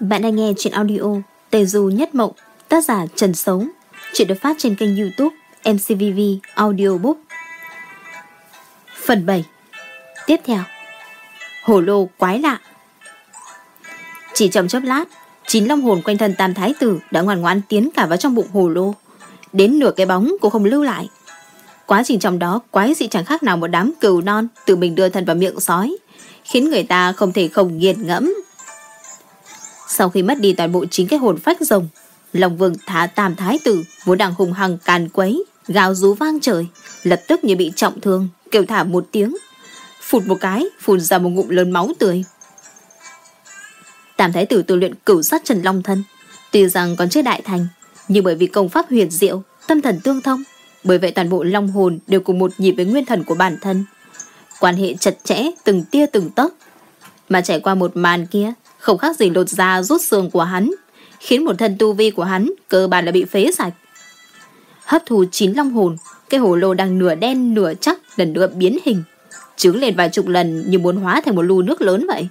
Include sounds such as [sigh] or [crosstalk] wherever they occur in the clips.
Bạn đang nghe chuyện audio Tề Du Nhất Mộng Tác giả Trần Sống, Chuyện được phát trên kênh youtube MCVV Audiobook. Phần 7 Tiếp theo. Hồ lô quái lạ. Chỉ trong chốc lát Chín long hồn quanh thân tam thái tử Đã ngoan ngoãn tiến cả vào trong bụng hồ lô. Đến nửa cái bóng cũng không lưu lại. Quá trình trong đó quái dị chẳng khác nào một đám cừu non Tự mình đưa thân vào miệng sói Khiến người ta không thể không nghiền ngẫm sau khi mất đi toàn bộ chính cái hồn phách rồng, Long Vương thả tam thái tử vốn đang hùng hăng càn quấy, gào rú vang trời, lập tức như bị trọng thương, kêu thả một tiếng. Phụt một cái, phun ra một ngụm lớn máu tươi. Tam thái tử tu luyện cửu sát trần long thân, tuy rằng còn chưa đại thành, nhưng bởi vì công pháp huyền diệu, tâm thần tương thông, bởi vậy toàn bộ long hồn đều cùng một nhịp với nguyên thần của bản thân. Quan hệ chặt chẽ, từng tia từng tấc. Mà trải qua một màn kia, không khác gì lột da rút xương của hắn, khiến một thân tu vi của hắn cơ bản là bị phế sạch. Hấp thu chín long hồn, cái hồ lô đang nửa đen nửa chắc lần nữa biến hình, trứng lên vài chục lần như muốn hóa thành một lu nước lớn vậy.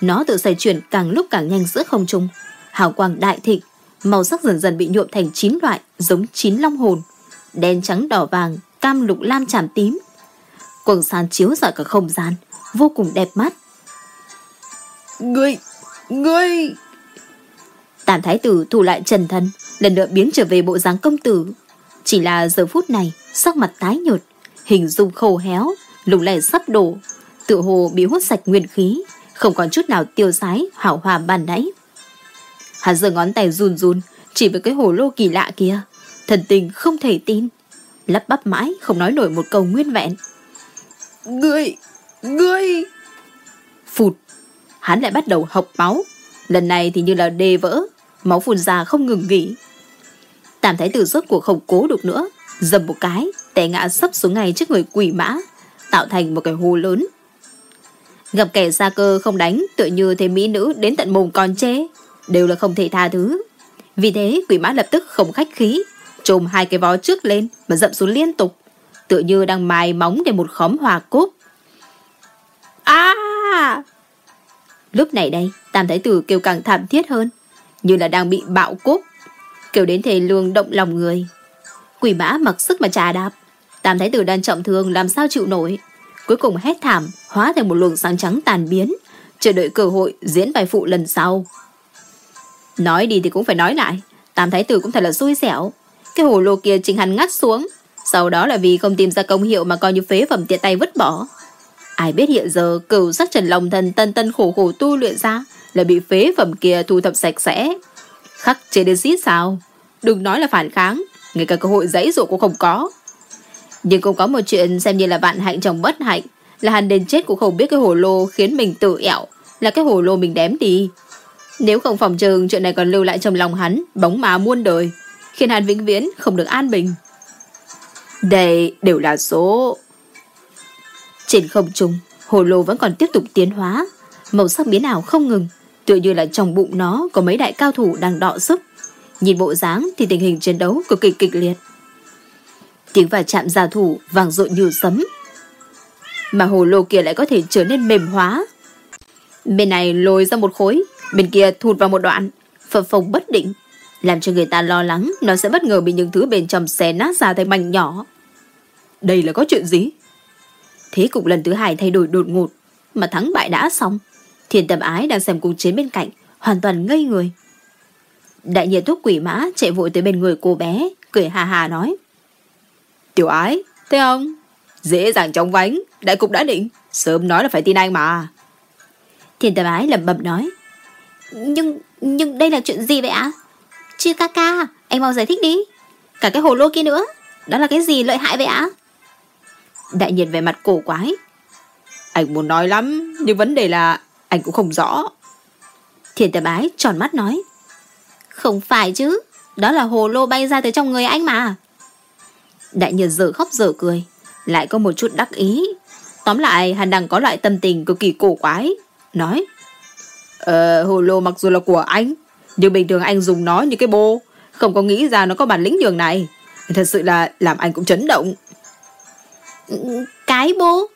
Nó tự xoay chuyển càng lúc càng nhanh giữa không trung, hào quang đại thịnh, màu sắc dần dần bị nhuộm thành chín loại giống chín long hồn, đen trắng đỏ vàng, cam lục lam chạm tím. Quần sàn chiếu rọi cả không gian, vô cùng đẹp mắt. Ngươi, ngươi... Tản thái tử thủ lại trần thân, lần nữa biến trở về bộ dáng công tử. Chỉ là giờ phút này, sắc mặt tái nhợt, hình dung khô héo, lùng lẻ sắp đổ, tự hồ bị hút sạch nguyên khí, không còn chút nào tiêu sái, hảo hòa bàn nãy. Hắn giơ ngón tay run run, chỉ với cái hồ lô kỳ lạ kia, thần tình không thể tin, lắp bắp mãi không nói nổi một câu nguyên vẹn. Ngươi, ngươi... Phụt, hắn lại bắt đầu hộc máu. Lần này thì như là đê vỡ, máu phun ra không ngừng nghỉ. Tam thái tử rốt cuộc không cố được nữa, dầm một cái, té ngã sấp xuống ngay trước người quỷ mã, tạo thành một cái hố lớn. Gặp kẻ xa cơ không đánh, tựa như thế mỹ nữ đến tận mồm con chê, đều là không thể tha thứ. Vì thế quỷ mã lập tức không khách khí, trồm hai cái vó trước lên mà dậm xuống liên tục, tựa như đang mài móng để một khóm hòa cốt. À! Lúc này đây, Tam Thái Tử kêu càng thảm thiết hơn, như là đang bị bạo cốt, kêu đến thề lương động lòng người. Quỷ mã mặc sức mà trà đạp, Tam Thái Tử đang trọng thương làm sao chịu nổi. Cuối cùng hét thảm, hóa thành một luồng sáng trắng tàn biến, chờ đợi cơ hội diễn bài phụ lần sau. Nói đi thì cũng phải nói lại, Tam Thái Tử cũng thật là xui xẻo. Cái hồ lô kia chính hắn ngắt xuống, sau đó là vì không tìm ra công hiệu mà coi như phế phẩm tiện tay vứt bỏ. Ai biết hiện giờ cửu sắc trần lòng thần tân tân khổ khổ tu luyện ra là bị phế phẩm kia thu thập sạch sẽ. Khắc chế đến xít sao? Đừng nói là phản kháng, ngay cả cơ hội dãy dụ cũng không có. Nhưng cũng có một chuyện xem như là vạn hạnh trong bất hạnh, là hắn đến chết cũng không biết cái hồ lô khiến mình tự ẹo, là cái hồ lô mình đếm đi. Nếu không phòng trường chuyện này còn lưu lại trong lòng hắn, bóng má muôn đời, khiến hắn vĩnh viễn không được an bình. Đây đều là số trên không trung, hồ lô vẫn còn tiếp tục tiến hóa, màu sắc biến ảo không ngừng, tựa như là trong bụng nó có mấy đại cao thủ đang đọ sức. Nhìn bộ dáng thì tình hình chiến đấu cực kỳ kịch liệt. Tiếng va chạm giả thủ vang rộn như sấm. Mà hồ lô kia lại có thể trở nên mềm hóa. Bên này lồi ra một khối, bên kia thụt vào một đoạn, phập phồng bất định, làm cho người ta lo lắng nó sẽ bất ngờ bị những thứ bên trong xé nát ra thành mảnh nhỏ. Đây là có chuyện gì? Thế cục lần thứ hai thay đổi đột ngột, mà thắng bại đã xong. thiền tâm ái đang xem cuộc chiến bên cạnh, hoàn toàn ngây người. Đại nhiệt thuốc quỷ mã chạy vội tới bên người cô bé, cười hà hà nói. Tiểu ái, thấy không? Dễ dàng chóng vánh, đại cục đã định, sớm nói là phải tin anh mà. thiền tâm ái lẩm bẩm nói. Nhưng, nhưng đây là chuyện gì vậy ạ? Chứ ca ca, anh mau giải thích đi. Cả cái hồ lô kia nữa, đó là cái gì lợi hại vậy ạ? Đại nhiệt về mặt cổ quái. Anh muốn nói lắm, nhưng vấn đề là anh cũng không rõ. Thiền tập ái tròn mắt nói. Không phải chứ, đó là hồ lô bay ra từ trong người anh mà. Đại nhiệt dở khóc dở cười, lại có một chút đắc ý. Tóm lại, hắn đang có loại tâm tình cực kỳ cổ quái. Nói, Ờ, hồ lô mặc dù là của anh, nhưng bình thường anh dùng nó như cái bô, không có nghĩ ra nó có bản lĩnh nhường này. Thật sự là làm anh cũng chấn động. Cái bô?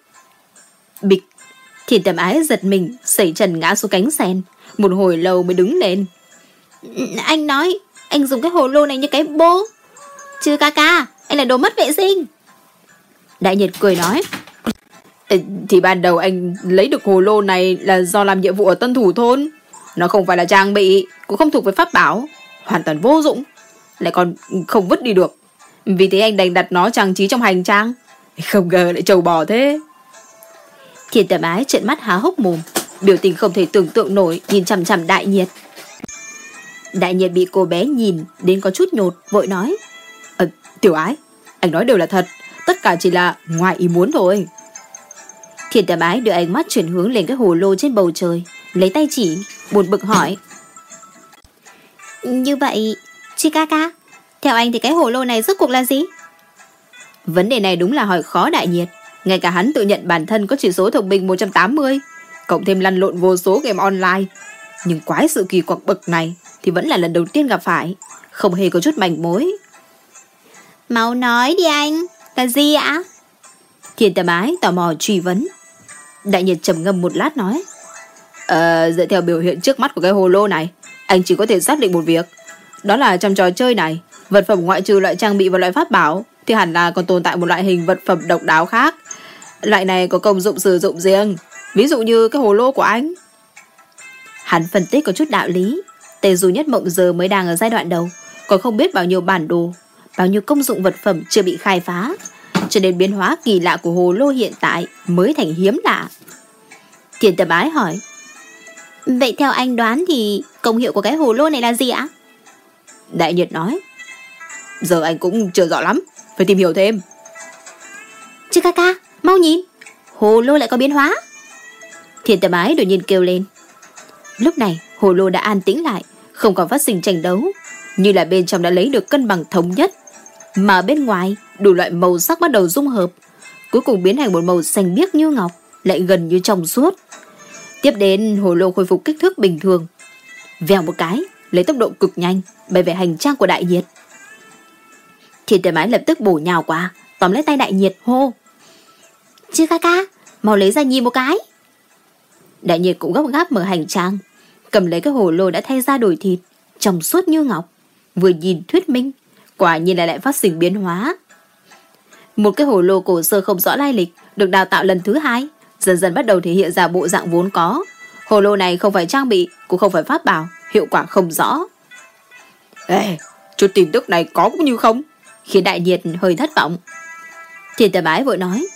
Bịch. thì tầm ái giật mình, sẩy trần ngã xuống cánh sen. Một hồi lâu mới đứng lên. Anh nói, anh dùng cái hồ lô này như cái bô. Chứ ca ca, anh là đồ mất vệ sinh. Đại Nhật cười nói. Ờ, thì ban đầu anh lấy được hồ lô này là do làm nhiệm vụ ở tân thủ thôn. Nó không phải là trang bị, cũng không thuộc về pháp bảo. Hoàn toàn vô dụng. Lại còn không vứt đi được. Vì thế anh đành đặt nó trang trí trong hành trang. Không ngờ lại trầu bò thế. Thiên tầm ái trợn mắt há hốc mồm. Biểu tình không thể tưởng tượng nổi nhìn chằm chằm đại nhiệt. Đại nhiệt bị cô bé nhìn đến có chút nhột, vội nói. Ờ, tiểu ái, anh nói đều là thật. Tất cả chỉ là ngoài ý muốn thôi. Thiên tầm ái đưa ánh mắt chuyển hướng lên cái hồ lô trên bầu trời. Lấy tay chỉ, buồn bực hỏi. Như vậy, Chikaka, theo anh thì cái hồ lô này rốt cuộc là gì? Vấn đề này đúng là hỏi khó đại nhiệt. Ngay cả hắn tự nhận bản thân có chỉ số thông minh 180, cộng thêm lăn lộn vô số game online. Nhưng quái sự kỳ quặc bậc này thì vẫn là lần đầu tiên gặp phải, không hề có chút mảnh mối. Mau nói đi anh, là gì ạ? Thiên tầm ái tò mò truy vấn. Đại nhiệt trầm ngâm một lát nói. Ờ, dựa theo biểu hiện trước mắt của cái hồ lô này, anh chỉ có thể xác định một việc. Đó là trong trò chơi này, vật phẩm ngoại trừ loại trang bị và loại pháp bảo, thì hẳn là còn tồn tại một loại hình vật phẩm độc đáo khác. Loại này có công dụng sử dụng riêng, ví dụ như cái hồ lô của anh. Hắn phân tích có chút đạo lý, Tề dù nhất mộng giờ mới đang ở giai đoạn đầu, còn không biết bao nhiêu bản đồ, bao nhiêu công dụng vật phẩm chưa bị khai phá, cho nên biến hóa kỳ lạ của hồ lô hiện tại mới thành hiếm lạ. Tiền tầm ái hỏi, Vậy theo anh đoán thì công hiệu của cái hồ lô này là gì ạ? Đại Nhật nói, Giờ anh cũng chưa rõ lắm, phải tìm hiểu thêm. Chứ ca ca, mau nhìn, hồ lô lại có biến hóa. Thiên tầm ái đột nhiên kêu lên. Lúc này, hồ lô đã an tĩnh lại, không còn phát sinh tranh đấu, như là bên trong đã lấy được cân bằng thống nhất. Mà bên ngoài, đủ loại màu sắc bắt đầu dung hợp, cuối cùng biến thành một màu xanh biếc như ngọc, lại gần như trong suốt. Tiếp đến, hồ lô khôi phục kích thước bình thường. Vèo một cái, lấy tốc độ cực nhanh, bay về hành trang của đại nhiệt. Thiên tử mái lập tức bổ nhào qua, tóm lấy tay đại nhiệt hô. Chứ ca ca, mau lấy ra nhìn một cái. Đại nhiệt cũng gấp gáp mở hành trang, cầm lấy cái hồ lô đã thay ra đổi thịt, trong suốt như ngọc. Vừa nhìn thuyết minh, quả nhiên là lại phát sinh biến hóa. Một cái hồ lô cổ sơ không rõ lai lịch được đào tạo lần thứ hai, dần dần bắt đầu thể hiện ra bộ dạng vốn có. Hồ lô này không phải trang bị, cũng không phải pháp bảo, hiệu quả không rõ. Ê, chút tin tức này có cũng như không, khiến đại nhiệt hơi thất vọng. Thiên tầm ái vội nói,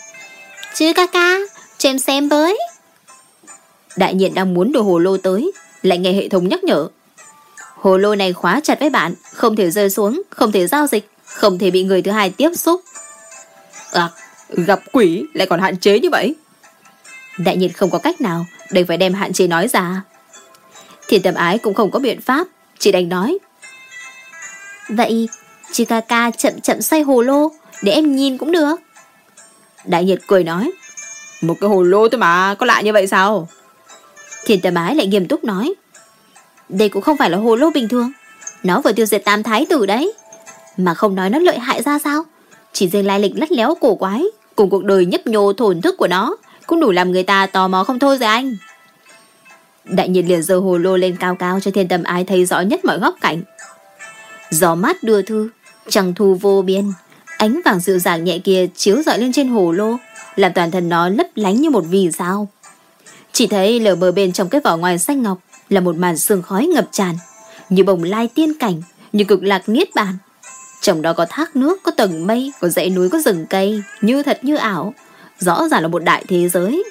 Chứ ca ca, cho em xem với. Đại nhiệt đang muốn đồ hồ lô tới, lại nghe hệ thống nhắc nhở. Hồ lô này khóa chặt với bạn, không thể rơi xuống, không thể giao dịch, không thể bị người thứ hai tiếp xúc. À, gặp quỷ lại còn hạn chế như vậy. Đại nhiệt không có cách nào, đành phải đem hạn chế nói ra. Thiên tầm ái cũng không có biện pháp, chỉ đành nói. Vậy, ca chậm chậm xoay hồ lô, để em nhìn cũng được. Đại nhiệt cười nói. Một cái hồ lô thôi mà, có lạ như vậy sao? Thiên tầm ái lại nghiêm túc nói. Đây cũng không phải là hồ lô bình thường. Nó vừa tiêu diệt tam thái tử đấy. Mà không nói nó lợi hại ra sao. Chỉ riêng lai lịch lắt léo cổ quái, cùng cuộc đời nhấp nhô thổn thức của nó, cũng đủ làm người ta tò mò không thôi rồi anh. Đại nhiệt liền giơ hồ lô lên cao cao cho thiên tầm ái thấy rõ nhất mọi góc cảnh. Gió mát đưa thư, trăng thu vô biên, ánh vàng dịu dàng nhẹ kia chiếu rọi lên trên hồ lô, làm toàn thân nó lấp lánh như một vì sao. Chỉ thấy lờ mờ bên trong cái vỏ ngoài xanh ngọc là một màn sương khói ngập tràn, như bồng lai tiên cảnh, như cực lạc niết bàn. Trong đó có thác nước, có tầng mây, có dãy núi, có rừng cây, như thật như ảo. Rõ ràng là một đại thế giới.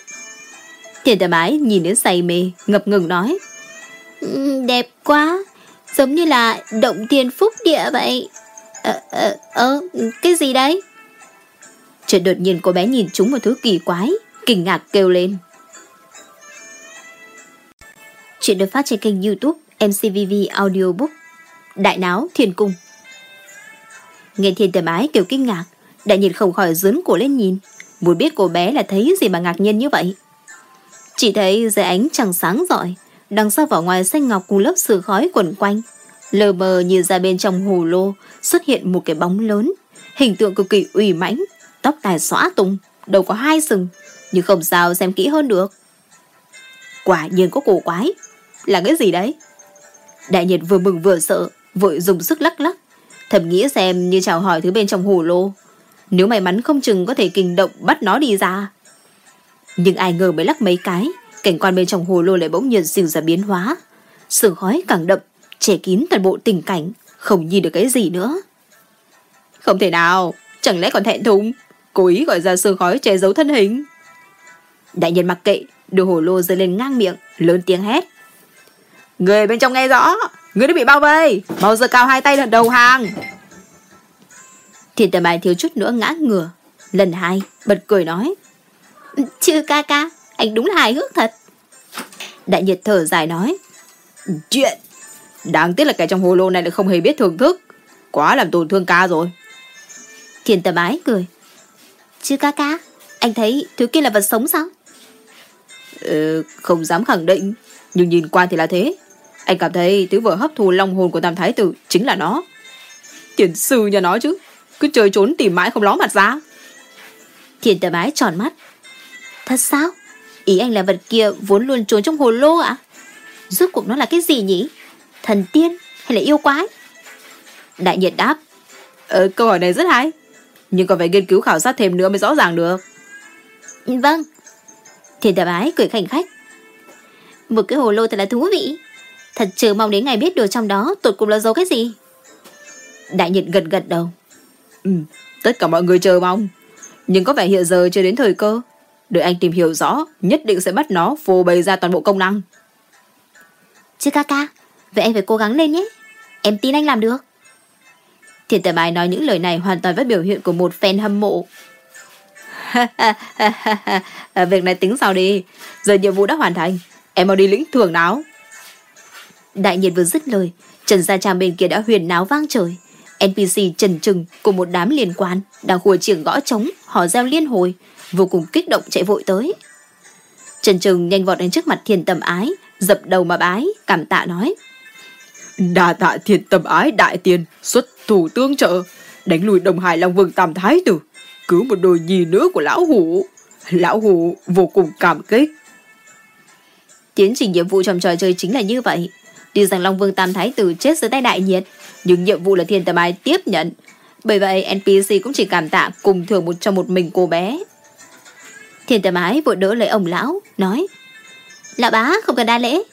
thiên tà mái nhìn đến say mê, ngập ngừng nói. Đẹp quá, giống như là động thiên phúc địa vậy. Ờ, ờ, ờ, cái gì đấy? Chợt đột nhiên cô bé nhìn chúng một thứ kỳ quái, kinh ngạc kêu lên. Chuyện được phát trên kênh youtube MCVV Audiobook. Đại náo thiên cung. Nghe thiên tầm ái kêu kinh ngạc Đại nhìn không khỏi dướn cổ lên nhìn. Muốn biết cô bé là thấy gì mà ngạc nhiên như vậy? Chỉ thấy dưới ánh trăng sáng rọi Đằng sau vỏ ngoài xanh ngọc cùng lớp sương khói quẩn quanh. Lờ mờ nhìn ra bên trong hồ lô Xuất hiện một cái bóng lớn Hình tượng cực kỳ ủy mãnh Tóc tài xõa tung Đầu có hai sừng Nhưng không sao xem kỹ hơn được Quả nhiên có cổ quái. Là cái gì đấy? Đại nhiệt vừa mừng vừa sợ, vội dùng sức lắc lắc. Thầm nghĩ xem như chào hỏi thứ bên trong hồ lô. Nếu may mắn không chừng có thể kinh động bắt nó đi ra. Nhưng ai ngờ mới lắc mấy cái, cảnh quan bên trong hồ lô lại bỗng nhiên dịu ra biến hóa. Sương khói càng đậm, che kín toàn bộ tình cảnh, không nhìn được cái gì nữa. Không thể nào, chẳng lẽ còn thẹn thùng, cố ý gọi ra sương khói che giấu thân hình. Đại nhân mặc kệ, đưa hồ lô rơi lên ngang miệng, lớn tiếng hét. Người bên trong nghe rõ, người đã bị bao vây, mau giờ cao hai tay lên đầu hàng. Thiên tầm bài thiếu chút nữa ngã ngửa. Lần hai, bật cười nói. Chứ ca ca, anh đúng là hài hước thật. Đại nhiệt thở dài nói. Chuyện, đáng tiếc là kẻ trong hồ lô này lại không hề biết thưởng thức. Quá làm tổn thương ca rồi. Thiên tà bái cười. Chứ ca ca, anh thấy thứ kia là vật sống sao? Ừ, không dám khẳng định, nhưng nhìn qua thì là thế. Anh cảm thấy thứ vừa hấp thu long hồn của Tam Thái Tử chính là nó. Tiền sư nhà nó chứ, cứ chơi trốn tìm mãi không ló mặt ra. Thiên tà bái tròn mắt. Thật sao? Ý anh là vật kia vốn luôn trốn trong hồ lô ạ? À? Rốt cuộc nó là cái gì nhỉ? Thần tiên hay là yêu quái? Đại nhiệt đáp. Ờ, câu hỏi này rất hay. Nhưng còn phải nghiên cứu khảo sát thêm nữa mới rõ ràng được. Vâng. Thiên tà bái cười khảnh khách. Một cái hồ lô thật là thú vị. Thật chờ mong đến ngày biết được trong đó tụt cùng là dấu cái gì. Đại nhiệt gật gật đầu. Ừ, tất cả mọi người chờ mong. Nhưng có vẻ hiện giờ chưa đến thời cơ. Đợi anh tìm hiểu rõ, nhất định sẽ bắt nó phô bày ra toàn bộ công năng. Chứ ca ca, vậy anh phải cố gắng lên nhé. Em tin anh làm được. Thiền tầm bài nói những lời này hoàn toàn với biểu hiện của một fan hâm mộ. [laughs] Việc này tính sao đi, giờ nhiệm vụ đã hoàn thành, em mau đi lĩnh thưởng nào. Đại nhiệt vừa dứt lời, Trần Gia Trang bên kia đã huyền náo vang trời. NPC Trần Trừng cùng một đám liên quan đang hùa chiêng gõ trống, hò reo liên hồi, vô cùng kích động chạy vội tới. Trần Trừng nhanh vọt đến trước mặt thiên tầm ái, dập đầu mà bái, cảm tạ nói. Đà tạ thiệt tâm ái đại tiền, xuất thủ tương trợ, đánh lùi đồng hải long vương tam thái tử, cứu một đôi nhì nữa của lão hủ. Lão hủ vô cùng cảm kích. Tiến trình nhiệm vụ trong trò chơi chính là như vậy. Tuy rằng Long Vương Tam Thái Tử chết dưới tay đại nhiệt, nhưng nhiệm vụ là thiên tâm ái tiếp nhận. Bởi vậy NPC cũng chỉ cảm tạ cùng thưởng một cho một mình cô bé. Thiên tâm ái vội đỡ lấy ông lão, nói Lão bá không cần đa lễ,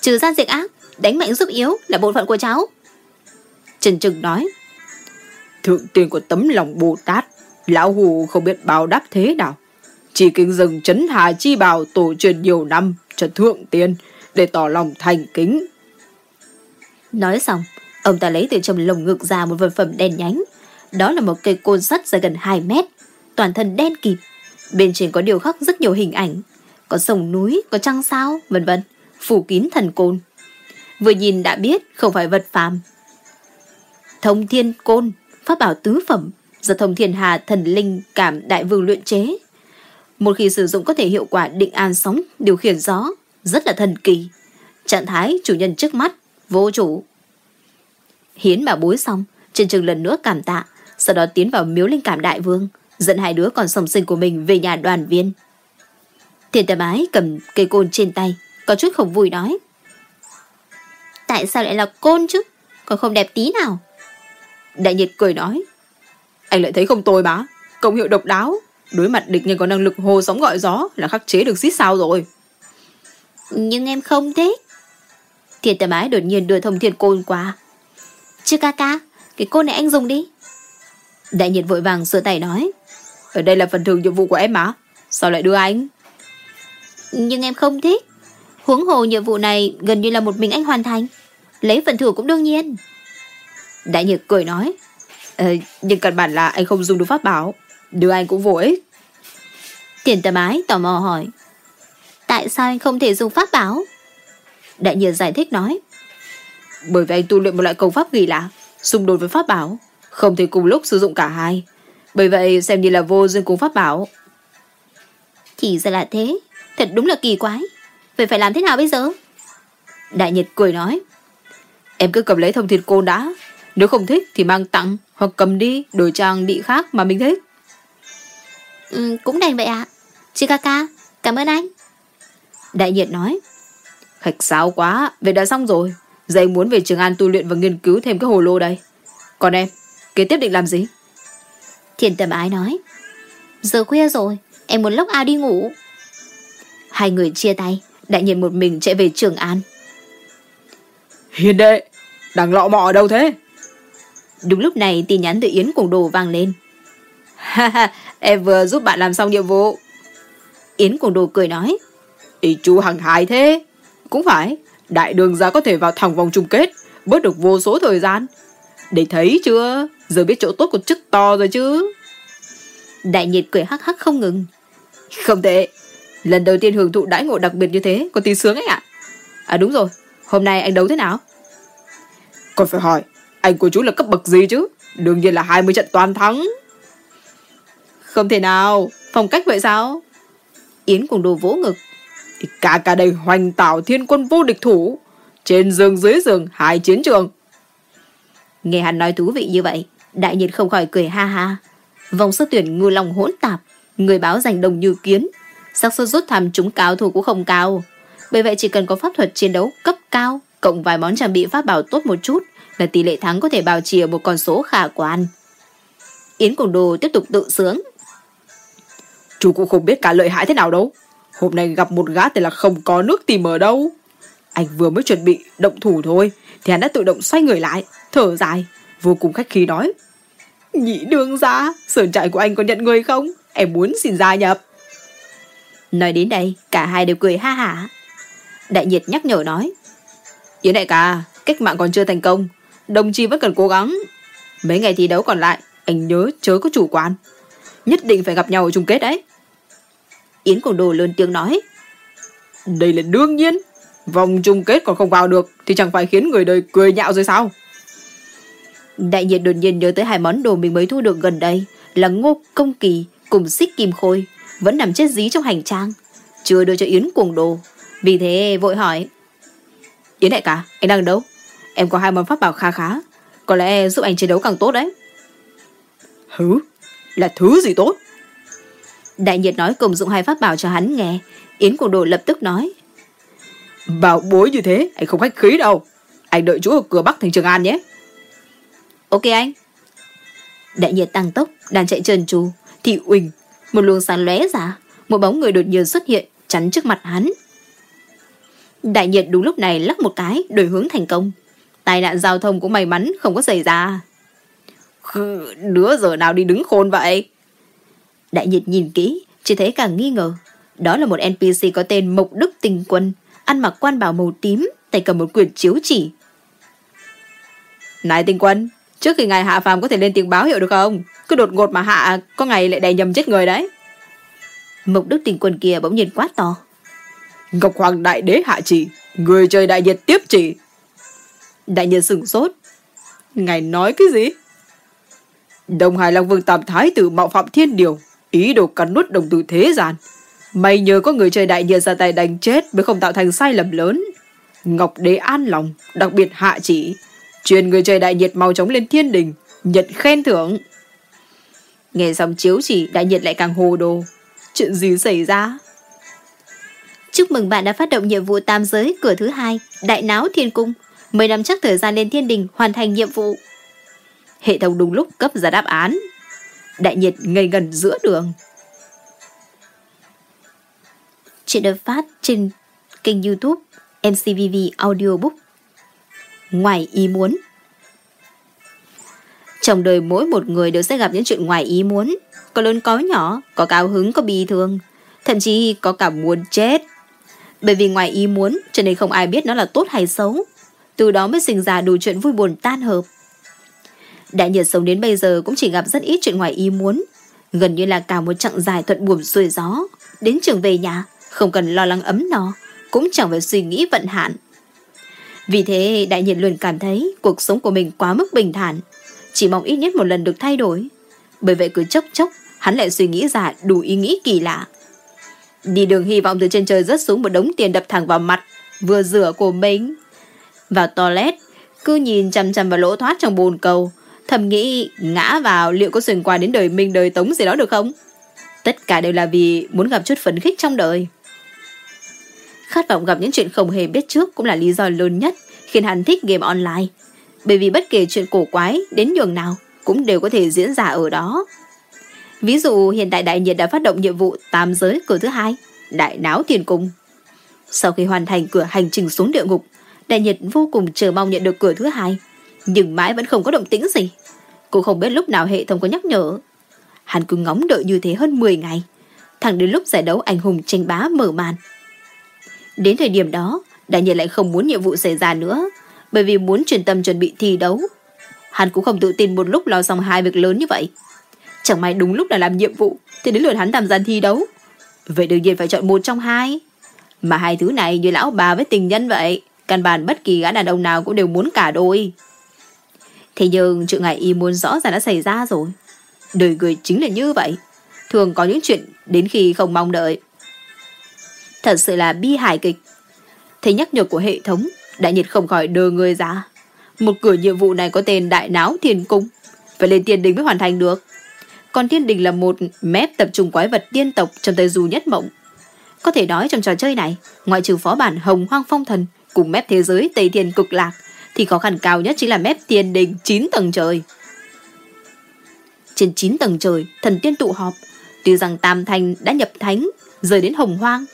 trừ gian diệt ác, đánh mạnh giúp yếu là bổn phận của cháu. Trần Trừng nói Thượng tiên của tấm lòng Bồ Tát, lão hù không biết báo đáp thế nào. Chỉ kính dừng chấn hà chi bào tổ truyền nhiều năm cho thượng tiên để tỏ lòng thành kính. Nói xong, ông ta lấy từ trong lồng ngực ra một vật phẩm đen nhánh. Đó là một cây côn sắt dài gần 2 mét, toàn thân đen kịt. Bên trên có điều khắc rất nhiều hình ảnh. Có sông núi, có trăng sao, vân vân phủ kín thần côn. Vừa nhìn đã biết không phải vật phàm. Thông thiên côn, pháp bảo tứ phẩm, do thông thiên hà thần linh cảm đại vương luyện chế. Một khi sử dụng có thể hiệu quả định an sóng, điều khiển gió, rất là thần kỳ. Trạng thái chủ nhân trước mắt, vô chủ. Hiến bảo bối xong, trên Trường lần nữa cảm tạ, sau đó tiến vào miếu linh cảm đại vương, dẫn hai đứa còn song sinh của mình về nhà đoàn viên. Thiên tà ái cầm cây côn trên tay, có chút không vui nói. Tại sao lại là côn chứ, còn không đẹp tí nào. Đại nhiệt cười nói. Anh lại thấy không tồi mà, công hiệu độc đáo, đối mặt địch nhân có năng lực hồ sóng gọi gió là khắc chế được xít sao rồi. Nhưng em không thích. Thiên tà ái đột nhiên đưa thông thiên côn qua. Chứ ca ca, cái côn này anh dùng đi. Đại nhiệt vội vàng sửa tay nói. Ở đây là phần thưởng nhiệm vụ của em mà. Sao lại đưa anh? Nhưng em không thích. Huống hồ nhiệm vụ này gần như là một mình anh hoàn thành. Lấy phần thưởng cũng đương nhiên. Đại nhiệt cười nói. Ờ, nhưng căn bản là anh không dùng được pháp bảo. Đưa anh cũng vô ích. Tiền tà ái tò mò hỏi. Tại sao anh không thể dùng pháp bảo? Đại nhiệt giải thích nói. Bởi vì anh tu luyện một loại công pháp kỳ lạ, xung đột với pháp bảo, không thể cùng lúc sử dụng cả hai. Bởi vậy xem như là vô duyên cùng pháp bảo. Chỉ ra là thế, thật đúng là kỳ quái. Vậy phải làm thế nào bây giờ? Đại nhiệt cười nói. Em cứ cầm lấy thông thiên côn đã. Nếu không thích thì mang tặng hoặc cầm đi đổi trang bị khác mà mình thích. Ừ, cũng đành vậy ạ. À. Chị ca ca, cảm ơn anh. Đại nhiệt nói. Khách sáo quá, việc đã xong rồi. Giờ anh muốn về Trường An tu luyện và nghiên cứu thêm cái hồ lô đây. Còn em, kế tiếp định làm gì? Thiền tầm ái nói. Giờ khuya rồi, em muốn lốc ao đi ngủ. Hai người chia tay, đại nhiên một mình chạy về Trường An. Hiền đệ, đang lọ mọ ở đâu thế? Đúng lúc này tin nhắn từ Yến Cùng Đồ vang lên. Ha ha, em vừa giúp bạn làm xong nhiệm vụ. Yến Cùng Đồ cười nói. Ý chú hằng hài thế. Cũng phải, đại đường gia có thể vào thẳng vòng chung kết, bớt được vô số thời gian. Để thấy chưa, giờ biết chỗ tốt của chức to rồi chứ. Đại nhiệt cười hắc hắc không ngừng. Không tệ, lần đầu tiên hưởng thụ đãi ngộ đặc biệt như thế, còn tí sướng ấy ạ. À? à đúng rồi, hôm nay anh đấu thế nào? Còn phải hỏi, anh của chú là cấp bậc gì chứ? Đương nhiên là 20 trận toàn thắng. Không thể nào, phong cách vậy sao? Yến cùng đồ vỗ ngực. Cả cả đây hoành tảo thiên quân vô địch thủ. Trên giường dưới giường, hai chiến trường. Nghe hắn nói thú vị như vậy, đại nhiệt không khỏi cười ha ha. Vòng sơ tuyển ngư lòng hỗn tạp, người báo giành đồng như kiến xác suất rút thăm chúng cao thủ cũng không cao. Bởi vậy chỉ cần có pháp thuật chiến đấu cấp cao, cộng vài món trang bị pháp bảo tốt một chút, là tỷ lệ thắng có thể bào trì ở một con số khả quan. Yến Cùng Đồ tiếp tục tự sướng. Chú cũng không biết cả lợi hại thế nào đâu. Hôm nay gặp một gã thì là không có nước tìm ở đâu. Anh vừa mới chuẩn bị động thủ thôi, thì hắn đã tự động xoay người lại, thở dài, vô cùng khách khí nói. Nhị đương ra, sườn trại của anh có nhận người không? Em muốn xin gia nhập. Nói đến đây, cả hai đều cười ha hả. Đại nhiệt nhắc nhở nói. Yến đại ca, cách mạng còn chưa thành công, đồng chí vẫn cần cố gắng. Mấy ngày thi đấu còn lại, anh nhớ chớ có chủ quan. Nhất định phải gặp nhau ở chung kết đấy. Yến Cổ Đồ lớn tiếng nói. Đây là đương nhiên. Vòng chung kết còn không vào được thì chẳng phải khiến người đời cười nhạo rồi sao? Đại nhiệt đột nhiên nhớ tới hai món đồ mình mới thu được gần đây là ngô công kỳ cùng xích kim khôi vẫn nằm chết dí trong hành trang. Chưa đưa cho Yến cuồng đồ. Vì thế vội hỏi. Yến đại ca, anh đang đâu? Em có hai món pháp bảo khá khá. Có lẽ giúp anh chiến đấu càng tốt đấy. Hứ? Là thứ gì tốt? Đại nhiệt nói cùng dụng hai pháp bảo cho hắn nghe. Yến cuồng đồ lập tức nói. Bảo bối như thế, anh không khách khí đâu. Anh đợi chú ở cửa Bắc thành Trường An nhé. Ok anh. Đại nhiệt tăng tốc, đang chạy trơn tru, thì uỳnh, một luồng sáng lóe ra, một bóng người đột nhiên xuất hiện, chắn trước mặt hắn. Đại nhiệt đúng lúc này lắc một cái, đổi hướng thành công. Tai nạn giao thông cũng may mắn không có xảy ra. Đứa giờ nào đi đứng khôn vậy? Đại nhiệt nhìn kỹ, chỉ thấy càng nghi ngờ. Đó là một NPC có tên Mộc Đức Tình Quân, ăn mặc quan bảo màu tím, tay cầm một quyển chiếu chỉ. Này Tình Quân, trước khi ngài hạ phàm có thể lên tiếng báo hiệu được không? Cứ đột ngột mà hạ, có ngày lại đè nhầm chết người đấy. Mộc Đức Tình Quân kia bỗng nhiên quát to. Ngọc Hoàng Đại Đế hạ chỉ, người trời đại nhiệt tiếp chỉ. Đại nhiệt sửng sốt. Ngài nói cái gì? Đồng Hải Long Vương Tam Thái tử mạo phạm thiên điều, ý đồ cắn nuốt đồng tử thế gian. May nhờ có người chơi đại nhiệt ra tay đánh chết mới không tạo thành sai lầm lớn. Ngọc Đế an lòng, đặc biệt hạ chỉ, truyền người chơi đại nhiệt mau chóng lên thiên đình, nhận khen thưởng. Nghe xong chiếu chỉ đại nhiệt lại càng hồ đồ. Chuyện gì xảy ra? Chúc mừng bạn đã phát động nhiệm vụ tam giới cửa thứ hai, đại náo thiên cung. Mười năm chắc thời gian lên thiên đình hoàn thành nhiệm vụ. Hệ thống đúng lúc cấp ra đáp án. Đại nhiệt ngây gần giữa đường. Chuyện được phát trên kênh youtube MCVV Audiobook. Ngoài ý muốn Trong đời mỗi một người đều sẽ gặp những chuyện ngoài ý muốn. Có lớn có nhỏ, có cao hứng, có bi thương. Thậm chí có cả muốn chết. Bởi vì ngoài ý muốn cho nên không ai biết nó là tốt hay xấu. Từ đó mới sinh ra đủ chuyện vui buồn tan hợp. Đại nhiệt sống đến bây giờ cũng chỉ gặp rất ít chuyện ngoài ý muốn. Gần như là cả một chặng dài thuận buồm xuôi gió. Đến trường về nhà, không cần lo lắng ấm no, cũng chẳng phải suy nghĩ vận hạn. Vì thế đại nhiệt luôn cảm thấy cuộc sống của mình quá mức bình thản. Chỉ mong ít nhất một lần được thay đổi. Bởi vậy cứ chốc chốc, hắn lại suy nghĩ ra đủ ý nghĩ kỳ lạ. Đi đường hy vọng từ trên trời rớt xuống một đống tiền đập thẳng vào mặt, vừa rửa của mình. Vào toilet, cứ nhìn chằm chằm vào lỗ thoát trong bồn cầu, thầm nghĩ ngã vào liệu có xuyên qua đến đời mình đời tống gì đó được không? Tất cả đều là vì muốn gặp chút phấn khích trong đời. Khát vọng gặp những chuyện không hề biết trước cũng là lý do lớn nhất khiến hắn thích game online. Bởi vì bất kể chuyện cổ quái đến nhường nào cũng đều có thể diễn ra ở đó. Ví dụ hiện tại đại nhiệt đã phát động nhiệm vụ tam giới cửa thứ hai, đại náo thiên cung. Sau khi hoàn thành cửa hành trình xuống địa ngục, đại nhiệt vô cùng chờ mong nhận được cửa thứ hai, nhưng mãi vẫn không có động tĩnh gì. Cô không biết lúc nào hệ thống có nhắc nhở. Hắn cứ ngóng đợi như thế hơn 10 ngày, thẳng đến lúc giải đấu anh hùng tranh bá mở màn. Đến thời điểm đó, đại nhiệt lại không muốn nhiệm vụ xảy ra nữa, bởi vì muốn truyền tâm chuẩn bị thi đấu. Hắn cũng không tự tin một lúc lo xong hai việc lớn như vậy. Chẳng may đúng lúc là làm nhiệm vụ Thì đến lượt hắn tham gia thi đấu. Vậy đương nhiên phải chọn một trong hai. Mà hai thứ này như lão bà với tình nhân vậy Căn bản bất kỳ gã đàn ông nào cũng đều muốn cả đôi. Thế nhưng chuyện ngài y muốn rõ ràng đã xảy ra rồi. Đời người chính là như vậy. Thường có những chuyện đến khi không mong đợi. Thật sự là bi hài kịch Thế nhắc nhở của hệ thống Đại nhiệt không khỏi đờ người ra Một cửa nhiệm vụ này có tên Đại Náo Thiên Cung Phải lên tiên đình mới hoàn thành được còn thiên đình là một mép tập trung quái vật tiên tộc trong tới du nhất mộng. Có thể nói trong trò chơi này, ngoại trừ phó bản Hồng Hoang Phong Thần cùng mép thế giới Tây Thiên cực lạc, thì khó khăn cao nhất chính là mép thiên đình 9 tầng trời. Trên 9 tầng trời, thần tiên tụ họp, tuy rằng Tam Thanh đã nhập thánh, rời đến Hồng Hoang,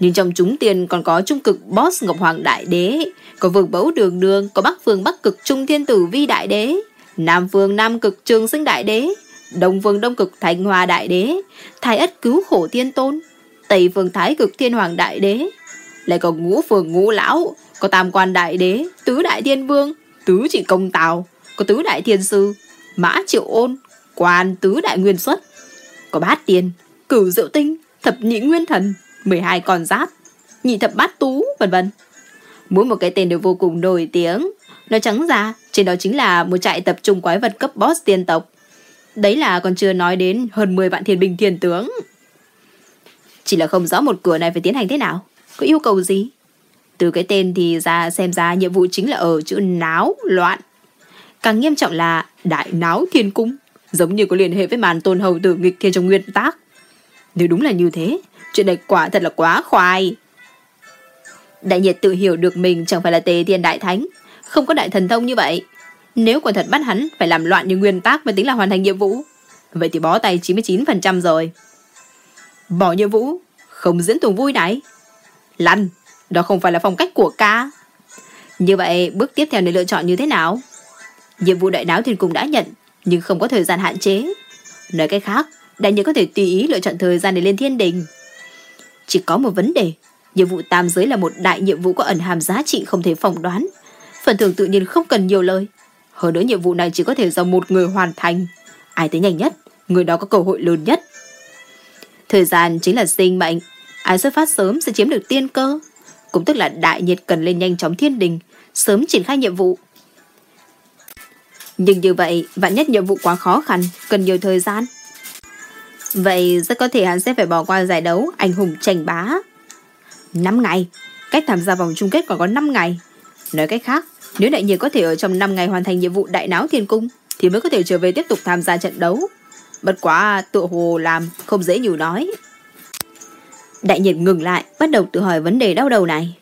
nhưng trong chúng tiền còn có trung cực boss Ngọc Hoàng Đại Đế, có vương bẫu đường đường, có bắc phương bắc cực trung thiên tử vi đại đế, nam phương nam cực trường sinh đại đế, Đông phương đông cực thành hòa đại đế, thái ất cứu khổ thiên tôn, tây phương thái cực thiên hoàng đại đế, lại có ngũ phương ngũ lão, có tam quan đại đế, tứ đại thiên vương, tứ chỉ công tào, có tứ đại thiên sư, mã triệu ôn, quan tứ đại nguyên xuất, có bát tiền, cửu diệu tinh, thập nhị nguyên thần, 12 con giáp, nhị thập bát tú, vân vân. Mỗi một cái tên đều vô cùng nổi tiếng. Nói trắng ra, trên đó chính là một trại tập trung quái vật cấp boss tiên tộc. Đấy là còn chưa nói đến hơn 10 vạn thiên binh thiên tướng. Chỉ là không rõ một cửa này phải tiến hành thế nào. Có yêu cầu gì? Từ cái tên thì ra xem ra nhiệm vụ chính là ở chữ náo, loạn. Càng nghiêm trọng là đại náo thiên cung. Giống như có liên hệ với màn tôn hầu tử nghịch thiên trong nguyên tác. Nếu đúng là như thế, chuyện này quả thật là quá khoai. Đại nhiệt tự hiểu được mình chẳng phải là tề thiên đại thánh, không có đại thần thông như vậy. Nếu quả thật bắt hắn phải làm loạn như nguyên tác mới tính là hoàn thành nhiệm vụ, vậy thì bó tay 99% rồi. Bỏ nhiệm vụ, không diễn tuồng vui này. Lăn, đó không phải là phong cách của ca. Như vậy, bước tiếp theo này lựa chọn như thế nào? Nhiệm vụ đại náo thiên cung đã nhận, nhưng không có thời gian hạn chế. Nói cách khác, đại nhân có thể tùy ý lựa chọn thời gian để lên thiên đình. Chỉ có một vấn đề, nhiệm vụ tam giới là một đại nhiệm vụ có ẩn hàm giá trị không thể phỏng đoán. Phần thưởng tự nhiên không cần nhiều lời. Hơn nữa nhiệm vụ này chỉ có thể do một người hoàn thành. Ai tới nhanh nhất, người đó có cơ hội lớn nhất. Thời gian chính là sinh mệnh. Ai xuất phát sớm sẽ chiếm được tiên cơ. Cũng tức là đại nhiệt cần lên nhanh chóng thiên đình, sớm triển khai nhiệm vụ. Nhưng như vậy, vạn nhất nhiệm vụ quá khó khăn, cần nhiều thời gian. Vậy rất có thể hắn sẽ phải bỏ qua giải đấu anh hùng tranh bá. 5 ngày, cách tham gia vòng chung kết còn có 5 ngày. Nói cách khác, nếu đại nhiệt có thể ở trong 5 ngày hoàn thành nhiệm vụ đại náo thiên cung, thì mới có thể trở về tiếp tục tham gia trận đấu. Bất quá tựa hồ làm không dễ nhiều nói. Đại nhiệt ngừng lại, bắt đầu tự hỏi vấn đề đau đầu này.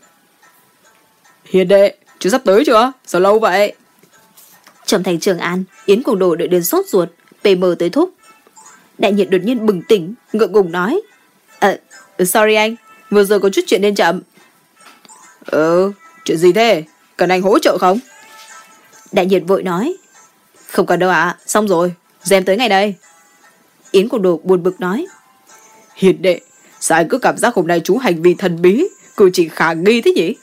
Hiền đệ, chú sắp tới chưa? Sao lâu vậy? Trong thành Trường An, Yến cùng đồ đợi đến sốt ruột, PM tới thúc. Đại nhiệt đột nhiên bừng tỉnh, ngượng ngùng nói. Ờ, sorry anh, vừa rồi có chút chuyện nên chậm. Ừ, chuyện gì thế? Cần anh hỗ trợ không? Đại nhiệt vội nói. Không cần đâu ạ, xong rồi, dèm tới ngày đây. Yến cùng đồ buồn bực nói. Hiền đệ, sao anh cứ cảm giác hôm nay chú hành vi thần bí, cử chỉ khả nghi thế nhỉ?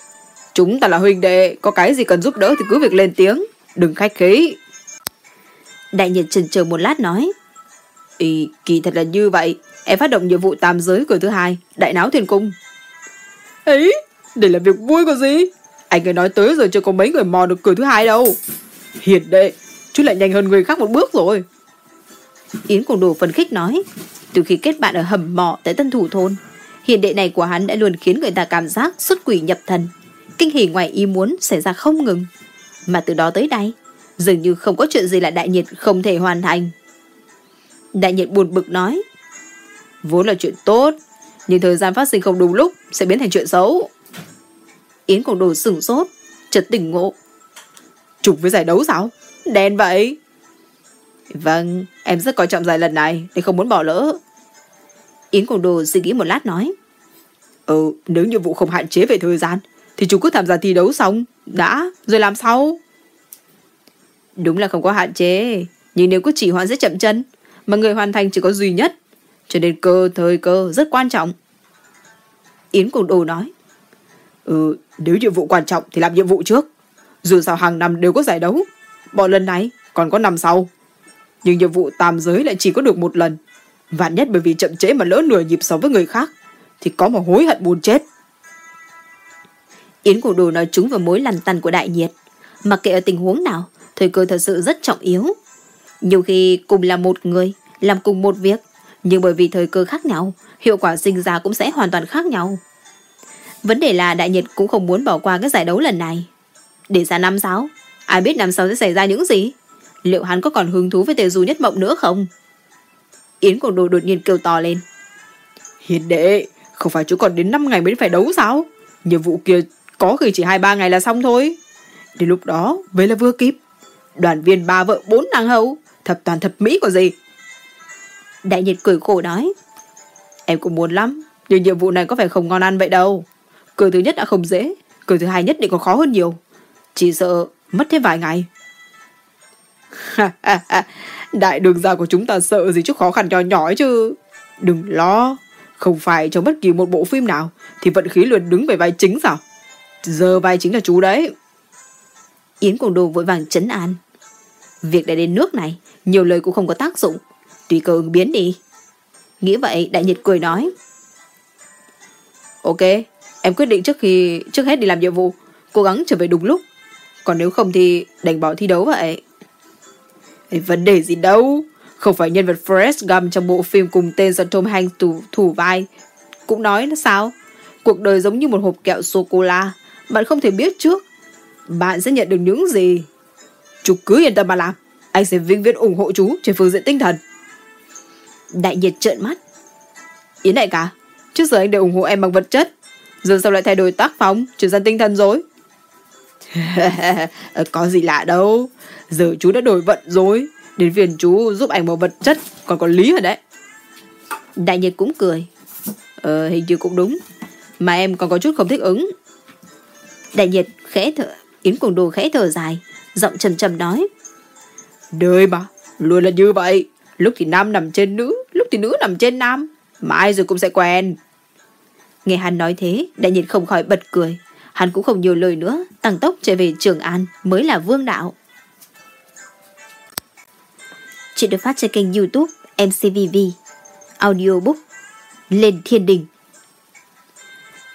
Chúng ta là huynh đệ, có cái gì cần giúp đỡ thì cứ việc lên tiếng, đừng khách khí. Đại nhiệt chần chờ một lát nói. Ý, kỳ thật là như vậy, em phát động nhiệm vụ tam giới cửa thứ hai, đại náo thiên cung. Ấy, đây là việc vui có gì? Anh ấy nói tới rồi chưa có mấy người mò được cửa thứ hai đâu. Hiền đệ, chú lại nhanh hơn người khác một bước rồi. Yến cùng đồ phấn khích nói. Từ khi kết bạn ở hầm mỏ tại Tân Thủ Thôn, hiền đệ này của hắn đã luôn khiến người ta cảm giác xuất quỷ nhập thần. Kinh hỉ ngoài ý muốn xảy ra không ngừng. Mà từ đó tới đây, dường như không có chuyện gì là đại nhiệt không thể hoàn thành. Đại nhiệt buồn bực nói. Vốn là chuyện tốt, nhưng thời gian phát sinh không đúng lúc sẽ biến thành chuyện xấu. Yến Quảng Đồ sửng sốt, chợt tỉnh ngộ. Trục với giải đấu sao? Đen vậy. Vâng, em rất coi trọng giải lần này, nên không muốn bỏ lỡ. Yến Quảng Đồ suy nghĩ một lát nói. Ừ, nếu nhiệm vụ không hạn chế về thời gian, thì chúng cứ tham gia thi đấu xong, đã, rồi làm sao? Đúng là không có hạn chế, nhưng nếu cứ chỉ hoãn sẽ chậm chân, mà người hoàn thành chỉ có duy nhất, cho nên cơ thời cơ rất quan trọng. Yến Quảng Đồ nói. Ừ, nếu nhiệm vụ quan trọng thì làm nhiệm vụ trước. Dù sao hàng năm đều có giải đấu. Bọn lần này còn có năm sau. Nhưng nhiệm vụ tam giới lại chỉ có được một lần. Vạn nhất bởi vì chậm trễ mà lỡ nửa nhịp so với người khác thì có mà hối hận buồn chết. Yến Cổ Đồ nói trúng vào mối lằn tăn của đại nhiệt. Mặc kệ ở tình huống nào, thời cơ thật sự rất trọng yếu. Nhiều khi cùng là một người, làm cùng một việc, nhưng bởi vì thời cơ khác nhau, hiệu quả sinh ra cũng sẽ hoàn toàn khác nhau. Vấn đề là đại nhật cũng không muốn bỏ qua cái giải đấu lần này. Để ra năm sáu, ai biết năm sau sẽ xảy ra những gì? Liệu hắn có còn hứng thú với tề du nhất mộng nữa không? Yến Quảng Đồ đột nhiên kêu to lên. Hiền đệ, không phải chú còn đến 5 ngày mới phải đấu sao? Nhiệm vụ kia có khi chỉ 2-3 ngày là xong thôi. Đến lúc đó, vậy là vừa kịp. Đoàn viên ba vợ bốn nàng hầu, thập toàn thập mỹ có gì? Đại nhiệt cười khổ nói. Em cũng muốn lắm, nhưng nhiệm vụ này có phải không ngon ăn vậy đâu. Cửa thứ nhất đã không dễ, cửa thứ hai nhất định còn khó hơn nhiều. Chỉ sợ mất thêm vài ngày. [laughs] Đại đường gia của chúng ta sợ gì chút khó khăn cho nhỏ ấy chứ. Đừng lo, không phải trong bất kỳ một bộ phim nào thì vận khí luôn đứng về vai chính sao? Giờ vai chính là chú đấy. Yến Quảng Đồ vội vàng chấn an. Việc đã đến nước này, nhiều lời cũng không có tác dụng. Tùy cơ ứng biến đi. Nghĩ vậy, Đại Nhiệt cười nói. Ok, em quyết định trước khi trước hết đi làm nhiệm vụ, cố gắng trở về đúng lúc. Còn nếu không thì đành bỏ thi đấu vậy. Ê, vấn đề gì đâu. Không phải nhân vật Forrest Gump trong bộ phim cùng tên do Tom Hanks thủ, thủ vai. Cũng nói là sao? Cuộc đời giống như một hộp kẹo sô-cô-la. Bạn không thể biết trước. Bạn sẽ nhận được những gì. Chú cứ yên tâm mà làm. Anh sẽ vĩnh viễn ủng hộ chú trên phương diện tinh thần. Đại nhiệt trợn mắt. Yến đại cả, trước giờ anh đều ủng hộ em bằng vật chất. Giờ sao lại thay đổi tác phong, chuyển sang tinh thần rồi? [laughs] có gì lạ đâu. Giờ chú đã đổi vận rồi. Đến phiền chú giúp anh một vật chất còn có lý rồi đấy. Đại nhiệt cũng cười. Ờ, hình như cũng đúng. Mà em còn có chút không thích ứng. Đại nhiệt khẽ thở, Yến Cuồng Đồ khẽ thở dài, giọng trầm trầm nói. Đời mà, luôn là như vậy. Lúc thì nam nằm trên nữ, lúc thì nữ nằm trên nam. Mãi rồi cũng sẽ quen. Nghe hắn nói thế, đại nhiệt không khỏi bật cười. Hắn cũng không nhiều lời nữa, tăng tốc trở về Trường An mới là vương đạo. Chuyện được phát trên kênh youtube MCVV Audiobook Lên Thiên Đình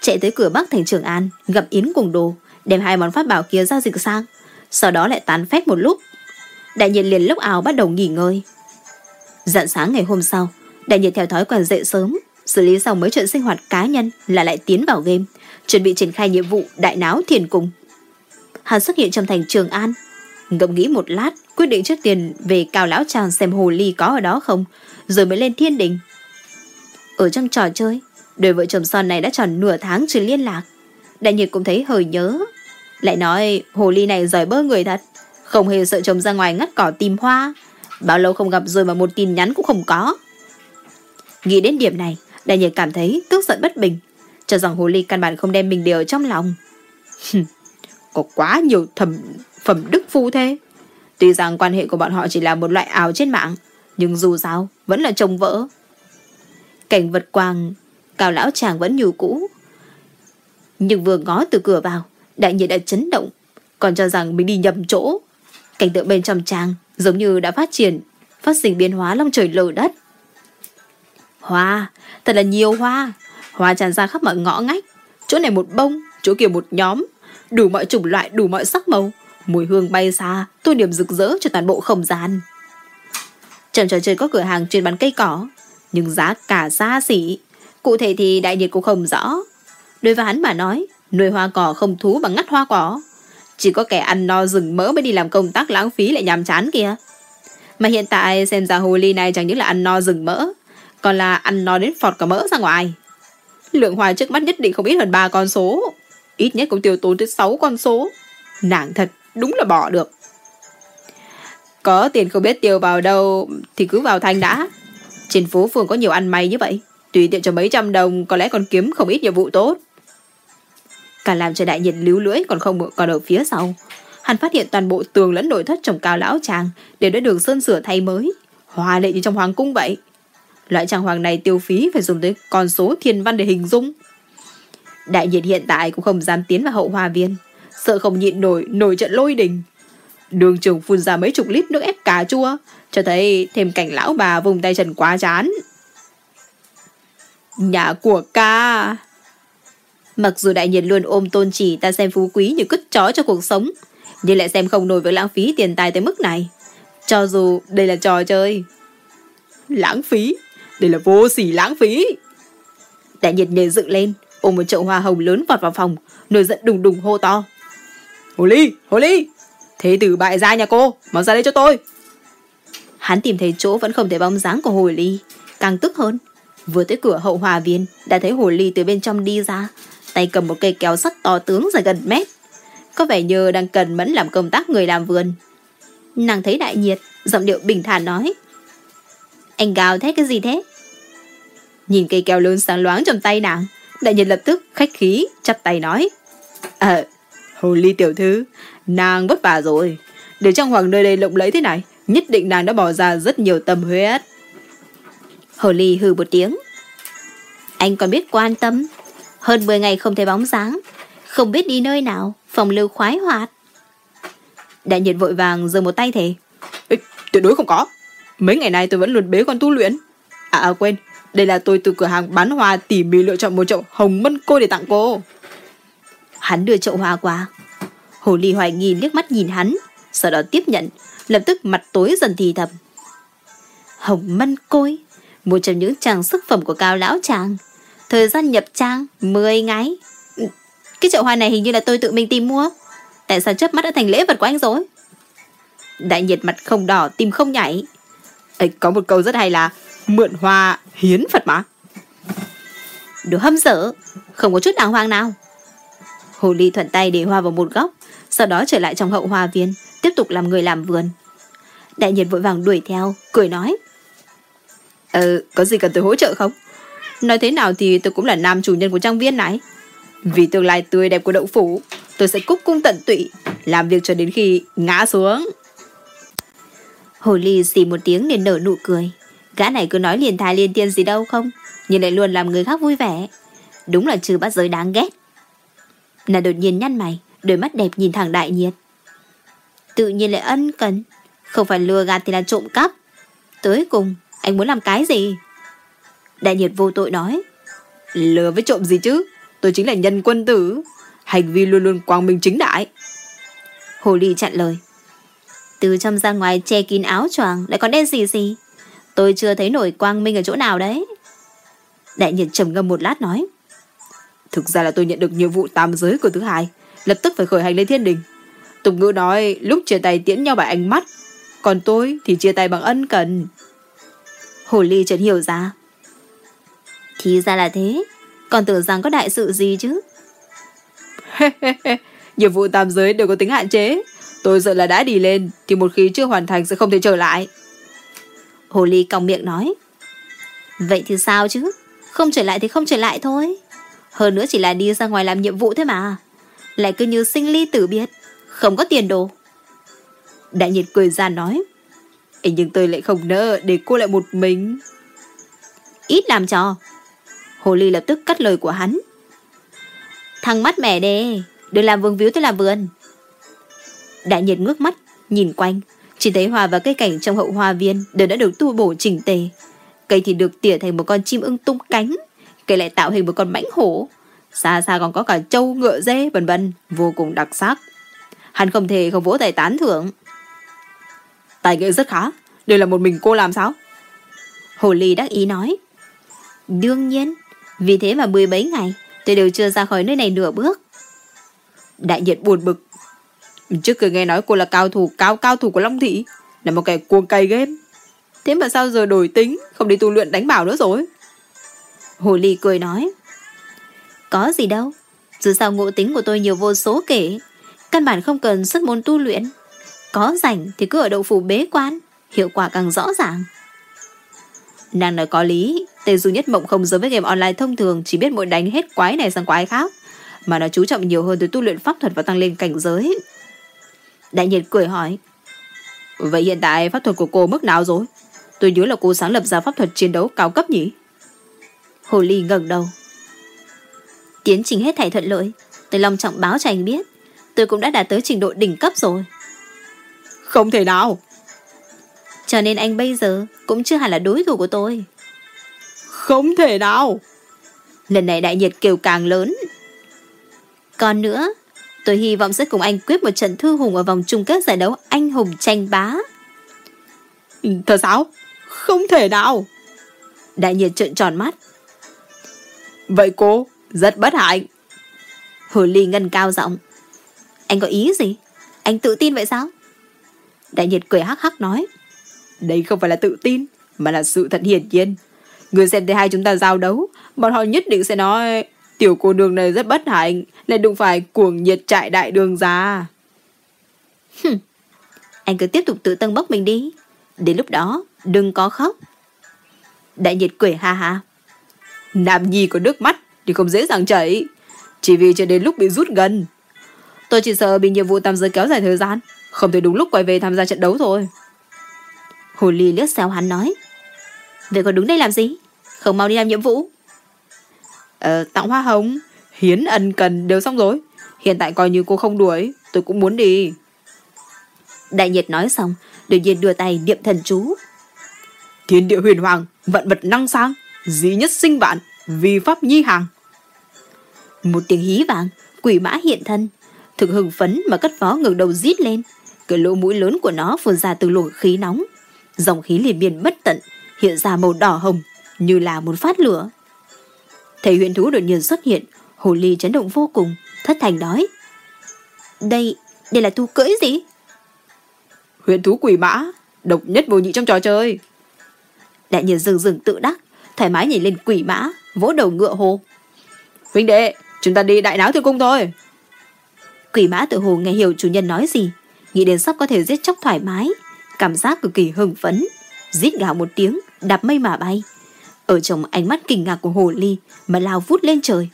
Chạy tới cửa Bắc thành Trường An Gặp Yến cùng đồ Đem hai món pháp bảo kia giao dịch sang Sau đó lại tán phép một lúc Đại nhiệt liền lúc ảo bắt đầu nghỉ ngơi Dặn sáng ngày hôm sau Đại nhiệt theo thói quen dậy sớm xử lý xong mấy chuyện sinh hoạt cá nhân là lại tiến vào game, chuẩn bị triển khai nhiệm vụ đại náo thiền cung. Hắn xuất hiện trong thành Trường An, ngẫm nghĩ một lát, quyết định trước tiền về Cao Lão Tràng xem hồ ly có ở đó không, rồi mới lên thiên đình. Ở trong trò chơi, đôi vợ chồng son này đã tròn nửa tháng chưa liên lạc. Đại nhiệt cũng thấy hơi nhớ. Lại nói hồ ly này giỏi bơ người thật, không hề sợ chồng ra ngoài ngắt cỏ tìm hoa. Bao lâu không gặp rồi mà một tin nhắn cũng không có. Nghĩ đến điểm này, Đại nhiệt cảm thấy tức giận bất bình, cho rằng hồ ly căn bản không đem mình đều trong lòng. Có quá nhiều thầm phẩm đức phu thế. Tuy rằng quan hệ của bọn họ chỉ là một loại ảo trên mạng, nhưng dù sao, vẫn là chồng vợ. Cảnh vật quang, cao lão chàng vẫn như cũ. Nhưng vừa ngó từ cửa vào, đại nhiệt đã chấn động, còn cho rằng mình đi nhầm chỗ. Cảnh tượng bên trong trang giống như đã phát triển, phát sinh biến hóa long trời lở đất. Hoa, thật là nhiều hoa. Hoa tràn ra khắp mọi ngõ ngách. Chỗ này một bông, chỗ kia một nhóm. Đủ mọi chủng loại, đủ mọi sắc màu. Mùi hương bay xa, tô điểm rực rỡ cho toàn bộ không gian. Trần trò chơi có cửa hàng chuyên bán cây cỏ, nhưng giá cả xa xỉ. Cụ thể thì đại nhiệt cũng không rõ. Đối với hắn mà nói, nuôi hoa cỏ không thú bằng ngắt hoa cỏ. Chỉ có kẻ ăn no rừng mỡ mới đi làm công tác lãng phí lại nhàm chán kìa. Mà hiện tại xem ra hồ ly này chẳng những là ăn no rừng mỡ, còn là ăn no đến phọt cả mỡ ra ngoài. Lượng hoa trước mắt nhất định không ít hơn ba con số. ít nhất cũng tiêu tốn tới 6 con số. Nàng thật, đúng là bỏ được. Có tiền không biết tiêu vào đâu thì cứ vào thanh đã. Trên phố phường có nhiều ăn may như vậy. Tùy tiện cho mấy trăm đồng có lẽ còn kiếm không ít nhiệm vụ tốt. Cả làm cho đại nhiệt líu lưỡi còn không còn ở phía sau. Hắn phát hiện toàn bộ tường lẫn nội thất trong cao lão tràng đều đã được sơn sửa thay mới. Hòa lệ như trong hoàng cung vậy. Loại trang hoàng này tiêu phí phải dùng tới con số thiên văn để hình dung. Đại nhiệt hiện tại cũng không dám tiến vào hậu hòa viên. Sợ không nhịn nổi nổi trận lôi đình. Đường trường phun ra mấy chục lít nước ép cà chua, Cho thấy thêm cảnh lão bà vùng tay trần quá chán Nhà của ca Mặc dù đại nhiệt luôn ôm tôn chỉ ta xem phú quý như cứt chó cho cuộc sống Nhưng lại xem không nổi với lãng phí tiền tài tới mức này. Cho dù đây là trò chơi. Lãng phí? Đây là vô sỉ lãng phí. Đại nhiệt nhảy dựng lên Ôm một chậu hoa hồng lớn vọt vào phòng Nổi giận đùng đùng hô to. Hồ ly, hồ ly Thế tử bại gia nhà cô, mau ra đây cho tôi. Hắn tìm thấy chỗ vẫn không thấy bóng dáng của hồ ly, càng tức hơn. Vừa tới cửa hậu hòa viên, đã thấy hồ ly từ bên trong đi ra, tay cầm một cây kéo sắt to tướng dài gần mét. Có vẻ như đang cần mẫn làm công tác người làm vườn. Nàng thấy đại nhiệt, giọng điệu bình thản nói. Anh gào thế cái gì thế? Nhìn cây kéo lớn sáng loáng trong tay nàng, đại nhiệt lập tức khách khí, chặt tay nói. Ờ, hồ ly tiểu thư, Nàng vất vả rồi. Để trong hoàng nơi đây lộng lẫy thế này, nhất định nàng đã bỏ ra rất nhiều tâm huyết. Hồ ly hừ một tiếng. Anh còn biết quan tâm. Hơn 10 ngày không thấy bóng dáng. Không biết đi nơi nào, phòng lưu khoái hoạt. Đại nhiệt vội vàng giơ một tay thề. Ê, tuyệt đối không có. Mấy ngày nay tôi vẫn luôn bế con tu luyện. À, à quên, đây là tôi từ cửa hàng bán hoa tỉ mỉ lựa chọn một chậu hồng mân cô để tặng cô. Hắn đưa chậu hoa qua, Hồ ly hoài nghi liếc mắt nhìn hắn, sau đó tiếp nhận, lập tức mặt tối dần thì thầm. Hồng mân côi, một trong những trang sức phẩm của cao lão chàng. Thời gian nhập trang 10 ngày. Cái chậu hoa này hình như là tôi tự mình tìm mua. Tại sao chớp mắt đã thành lễ vật của anh rồi? Đại nhiệt mặt không đỏ, tim không nhảy. Ấy, có một câu rất hay là mượn hoa hiến Phật mà. Đồ hâm dở, không có chút đàng hoàng nào. Hồ ly thuận tay để hoa vào một góc, sau đó trở lại trong hậu hoa viên, tiếp tục làm người làm vườn. Đại nhiệt vội vàng đuổi theo, cười nói. Ờ, có gì cần tôi hỗ trợ không? Nói thế nào thì tôi cũng là nam chủ nhân của trang viên này. Vì tương lai tươi đẹp của đậu phủ, tôi sẽ cúc cung tận tụy, làm việc cho đến khi ngã xuống. Hồ ly xì một tiếng nên nở nụ cười. Gã này cứ nói liền thai liên tiên gì đâu không, nhưng lại luôn làm người khác vui vẻ. Đúng là trừ bắt giới đáng ghét. là đột nhiên nhăn mày, đôi mắt đẹp nhìn thẳng đại nhiệt. Tự nhiên lại ân cần, không phải lừa gạt thì là trộm cắp. Tới cùng, anh muốn làm cái gì? Đại nhiệt vô tội nói. Lừa với trộm gì chứ? Tôi chính là nhân quân tử. Hành vi luôn luôn quang minh chính đại. Hồ ly chặn lời. Từ trong ra ngoài che kín áo choàng lại còn đen gì gì. Tôi chưa thấy nổi quang minh ở chỗ nào đấy. Đại nhiệt trầm ngâm một lát nói. Thực ra là tôi nhận được nhiệm vụ tam giới của thứ hai lập tức phải khởi hành lên thiên đình. Tục ngữ nói lúc chia tay tiễn nhau bằng ánh mắt, còn tôi thì chia tay bằng ân cần. Hồ ly chợt hiểu ra. Thì ra là thế, còn tưởng rằng có đại sự gì chứ. [laughs] Nhiệm vụ tam giới đều có tính hạn chế. Tôi sợ là đã đi lên thì một khi chưa hoàn thành sẽ không thể trở lại. Hồ ly còng miệng nói. Vậy thì sao chứ? Không trở lại thì không trở lại thôi. Hơn nữa chỉ là đi ra ngoài làm nhiệm vụ thế mà lại cứ như sinh ly tử biệt, không có tiền đồ. Đại nhiệt cười ra nói, Ê, nhưng tôi lại không nỡ để cô lại một mình. Ít làm trò. Hồ ly lập tức cắt lời của hắn. Thằng mắt mẻ đê, đừng làm vương víu tôi làm vườn. Đại nhiệt ngước mắt, nhìn quanh, chỉ thấy hoa và cây cảnh trong hậu hoa viên đều đã được tu bổ chỉnh tề. Cây thì được tỉa thành một con chim ưng tung cánh, cây lại tạo hình một con mãnh hổ, xa xa còn có cả trâu ngựa dê vân vân vô cùng đặc sắc hắn không thể không vỗ tay tán thưởng tài nghệ rất khá đều là một mình cô làm sao hồ ly đắc ý nói đương nhiên vì thế mà mười mấy ngày tôi đều chưa ra khỏi nơi này nửa bước. Đại nhiệt buồn bực. Trước kia nghe nói cô là cao thủ cao cao thủ của long thị là một kẻ cuồng cày game thế mà sao giờ đổi tính không đi tu luyện đánh bảo nữa rồi? Hồ ly cười nói có gì đâu Dù sao ngộ tính của tôi nhiều vô số kể, căn bản không cần xuất môn tu luyện. Có rảnh thì cứ ở đậu phủ bế quan, hiệu quả càng rõ ràng. Nàng nói có lý, Tề Du Nhất Mộng không giống với game online thông thường chỉ biết mỗi đánh hết quái này sang quái khác, mà nó chú trọng nhiều hơn tới tu luyện pháp thuật và tăng lên cảnh giới. Đại nhiệt cười hỏi, Vậy hiện tại pháp thuật của cô mức nào rồi? Tôi nhớ là cô sáng lập ra pháp thuật chiến đấu cao cấp nhỉ? Hồ Ly ngẩng đầu. Tiến trình hết thảy thuận lợi, tôi long trọng báo cho anh biết, tôi cũng đã đạt tới trình độ đỉnh cấp rồi. Không thể nào. Cho nên anh bây giờ cũng chưa hẳn là đối thủ của tôi. Không thể nào. Lần này đại nhiệt kêu càng lớn. Còn nữa, tôi hy vọng sẽ cùng anh quyết một trận thư hùng ở vòng chung kết giải đấu anh hùng tranh bá. Thật sao? Không thể nào. Đại nhiệt trợn tròn mắt. Vậy cô, rất bất hạnh. Hồ Ly ngân cao giọng. Anh có ý gì? Anh tự tin vậy sao? Đại nhiệt cười hắc hắc nói. Đây không phải là tự tin, mà là sự thật hiển nhiên. Người xem thấy hai chúng ta giao đấu, bọn họ nhất định sẽ nói tiểu cô đường này rất bất hạnh, lại đụng phải cuồng nhiệt trại đại đường. Hừm, anh cứ tiếp tục tự tân bốc mình đi. Đến lúc đó, đừng có khóc. Đại nhiệt cười ha ha. Nam nhi có nước mắt thì không dễ dàng chảy. Chỉ vì cho đến lúc bị rút gần. Tôi chỉ sợ bị nhiệm vụ tam giới kéo dài thời gian. Không thể đúng lúc quay về tham gia trận đấu thôi. Hồ Ly lướt xéo hắn nói. Vậy còn đứng đây làm gì? Không mau đi làm nhiệm vụ. Ờ, tặng hoa hồng, hiến ân cần đều xong rồi. Hiện tại coi như cô không đuổi, tôi cũng muốn đi. Đại nhiệt nói xong, đột nhiên đưa tay niệm thần chú. Thiên địa huyền hoàng, vận vật năng sang, dĩ nhất sinh vạn, vi pháp nhi hàng. Một tiếng hí vàng, quỷ mã hiện thân, thực hưng phấn mà cất phó ngẩng đầu rít lên. Cái lỗ mũi lớn của nó phun ra từ luồng khí nóng. Dòng khí liền miên bất tận, hiện ra màu đỏ hồng, như là một phát lửa. Thầy huyện thú đột nhiên xuất hiện, hồ ly chấn động vô cùng, thất thành nói. Đây, đây là thú cưỡi gì? Huyện thú quỷ mã, độc nhất vô nhị trong trò chơi. Đại nhiên rừng rừng tự đắc, thoải mái nhảy lên quỷ mã, vỗ đầu ngựa hồ. Huynh đệ, chúng ta đi đại náo thư cung thôi. Quỷ mã tự hồ nghe hiểu chủ nhân nói gì, nghĩ đến sắp có thể giết chóc thoải mái, cảm giác cực kỳ hưng phấn, rít gào một tiếng, đạp mây mà bay. Ở trong ánh mắt kinh ngạc của hồ ly mà lao vút lên trời.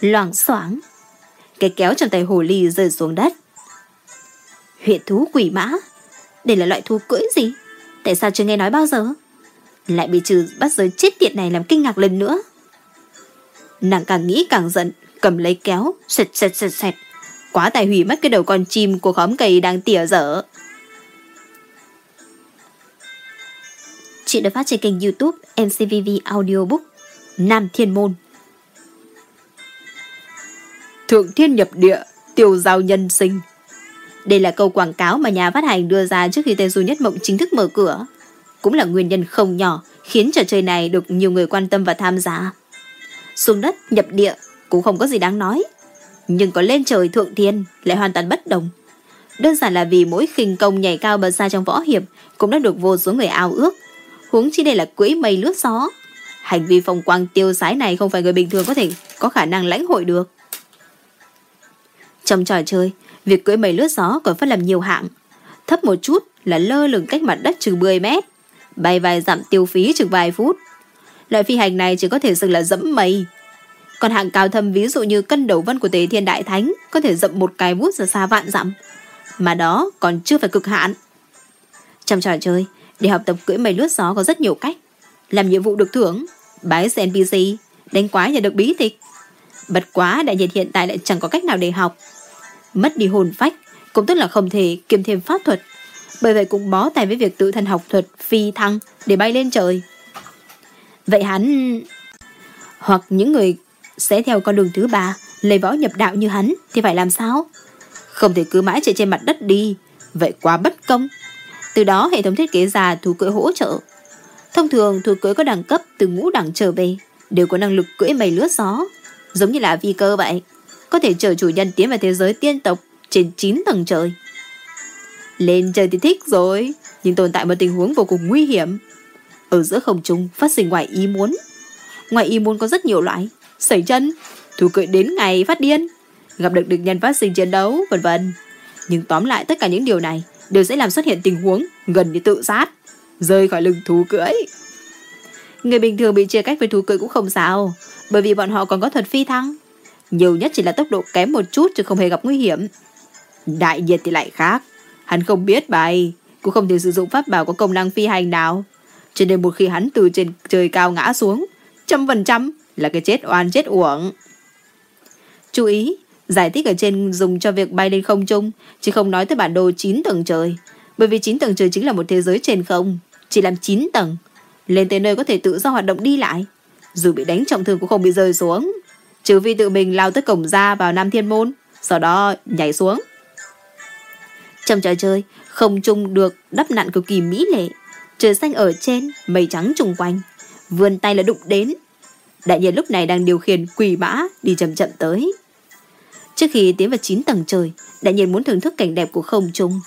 Loảng xoảng, cái kéo trong tay hồ ly rơi xuống đất. Huyện thú quỷ mã, đây là loại thú cưỡi gì? Tại sao chưa nghe nói bao giờ? Lại bị trừ bắt giới chết tiệt này làm kinh ngạc lần nữa. Nàng càng nghĩ càng giận, cầm lấy kéo, sệt sệt sệt sệt. Quá tài hủy mất cái đầu con chim của khóm cây đang tỉa dở. Chuyện được phát trên kênh youtube MCVV Audiobook Nam Thiên Môn Thượng thiên nhập địa, tiêu giao nhân sinh. Đây là câu quảng cáo mà nhà phát hành đưa ra trước khi tên Du Nhất Mộng chính thức mở cửa. Cũng là nguyên nhân không nhỏ khiến trò chơi này được nhiều người quan tâm và tham gia. Xuống đất, nhập địa cũng không có gì đáng nói. Nhưng có lên trời thượng thiên lại hoàn toàn bất đồng. Đơn giản là vì mỗi khinh công nhảy cao bật xa trong võ hiệp cũng đã được vô số người ao ước. Huống chi đây là cưỡi mây lướt gió. Hành vi phong quang tiêu sái này không phải người bình thường có thể có khả năng lãnh hội được. Trong trò chơi, việc cưỡi mây lướt gió còn phân làm nhiều hạng. Thấp một chút là lơ lửng cách mặt đất chừng 10 mét, bay vài dặm tiêu phí chừng vài phút. Loại phi hành này chỉ có thể dừng là dẫm mây. Còn hạng cao thâm ví dụ như cân đầu vân của Tế Thiên Đại Thánh có thể dậm một cái bút ra xa vạn dặm. Mà đó còn chưa phải cực hạn. Trong trò chơi, để học tập cưỡi mây lướt gió có rất nhiều cách. Làm nhiệm vụ được thưởng, bái xe NPC, đánh quái nhà được bí tịch. Bật quá đại nhiệt hiện tại lại chẳng có cách nào để học. Mất đi hồn phách, cũng tức là không thể kiêm thêm pháp thuật. Bởi vậy cũng bó tay với việc tự thân học thuật phi thăng để bay lên trời. Vậy hắn... Hoặc những người sẽ theo con đường thứ ba, lấy võ nhập đạo như hắn thì phải làm sao? Không thể cứ mãi chạy trên mặt đất đi, vậy quá bất công. Từ đó hệ thống thiết kế ra thú cưỡi hỗ trợ. Thông thường thú cưỡi có đẳng cấp từ ngũ đẳng trở về, đều có năng lực cưỡi mây lướt gió, giống như là vi cơ vậy. Có thể chở chủ nhân tiến vào thế giới tiên tộc trên 9 tầng trời. Lên trời thì thích rồi, nhưng tồn tại một tình huống vô cùng nguy hiểm. Ở giữa không trung phát sinh ngoài ý muốn. Ngoài ý muốn có rất nhiều loại, sẩy chân, Thú cưỡi đến ngày phát điên, gặp được địch nhân phát sinh chiến đấu, vân vân. Nhưng tóm lại tất cả những điều này đều sẽ làm xuất hiện tình huống gần như tự sát, rơi khỏi lưng thú cưỡi. Người bình thường bị chia cách với thú cưỡi cũng không sao, bởi vì bọn họ còn có thuật phi thăng. Nhiều nhất chỉ là tốc độ kém một chút chứ không hề gặp nguy hiểm. Đại nhiệt thì lại khác. Hắn không biết bay, cũng không thể sử dụng pháp bảo có công năng phi hành nào. Cho nên một khi hắn từ trên trời cao ngã xuống, trăm phần trăm là cái chết oan chết uổng. Chú ý, giải thích ở trên dùng cho việc bay lên không trung, chứ không nói tới bản đồ 9 tầng trời. Bởi vì 9 tầng trời chính là một thế giới trên không, chỉ làm 9 tầng. Lên tới nơi có thể tự do hoạt động đi lại. Dù bị đánh trọng thương cũng không bị rơi xuống. Trừ vì tự mình lao tới cổng ra vào Nam Thiên Môn, sau đó nhảy xuống. Trong trò chơi, không trung được đắp nặn cực kỳ mỹ lệ. Trời xanh ở trên, mây trắng trùng quanh. Vươn tay là đụng đến. Đại nhiên lúc này đang điều khiển quỷ mã đi chậm chậm tới. Trước khi tiến vào 9 tầng trời, đại nhiên muốn thưởng thức cảnh đẹp của không trung.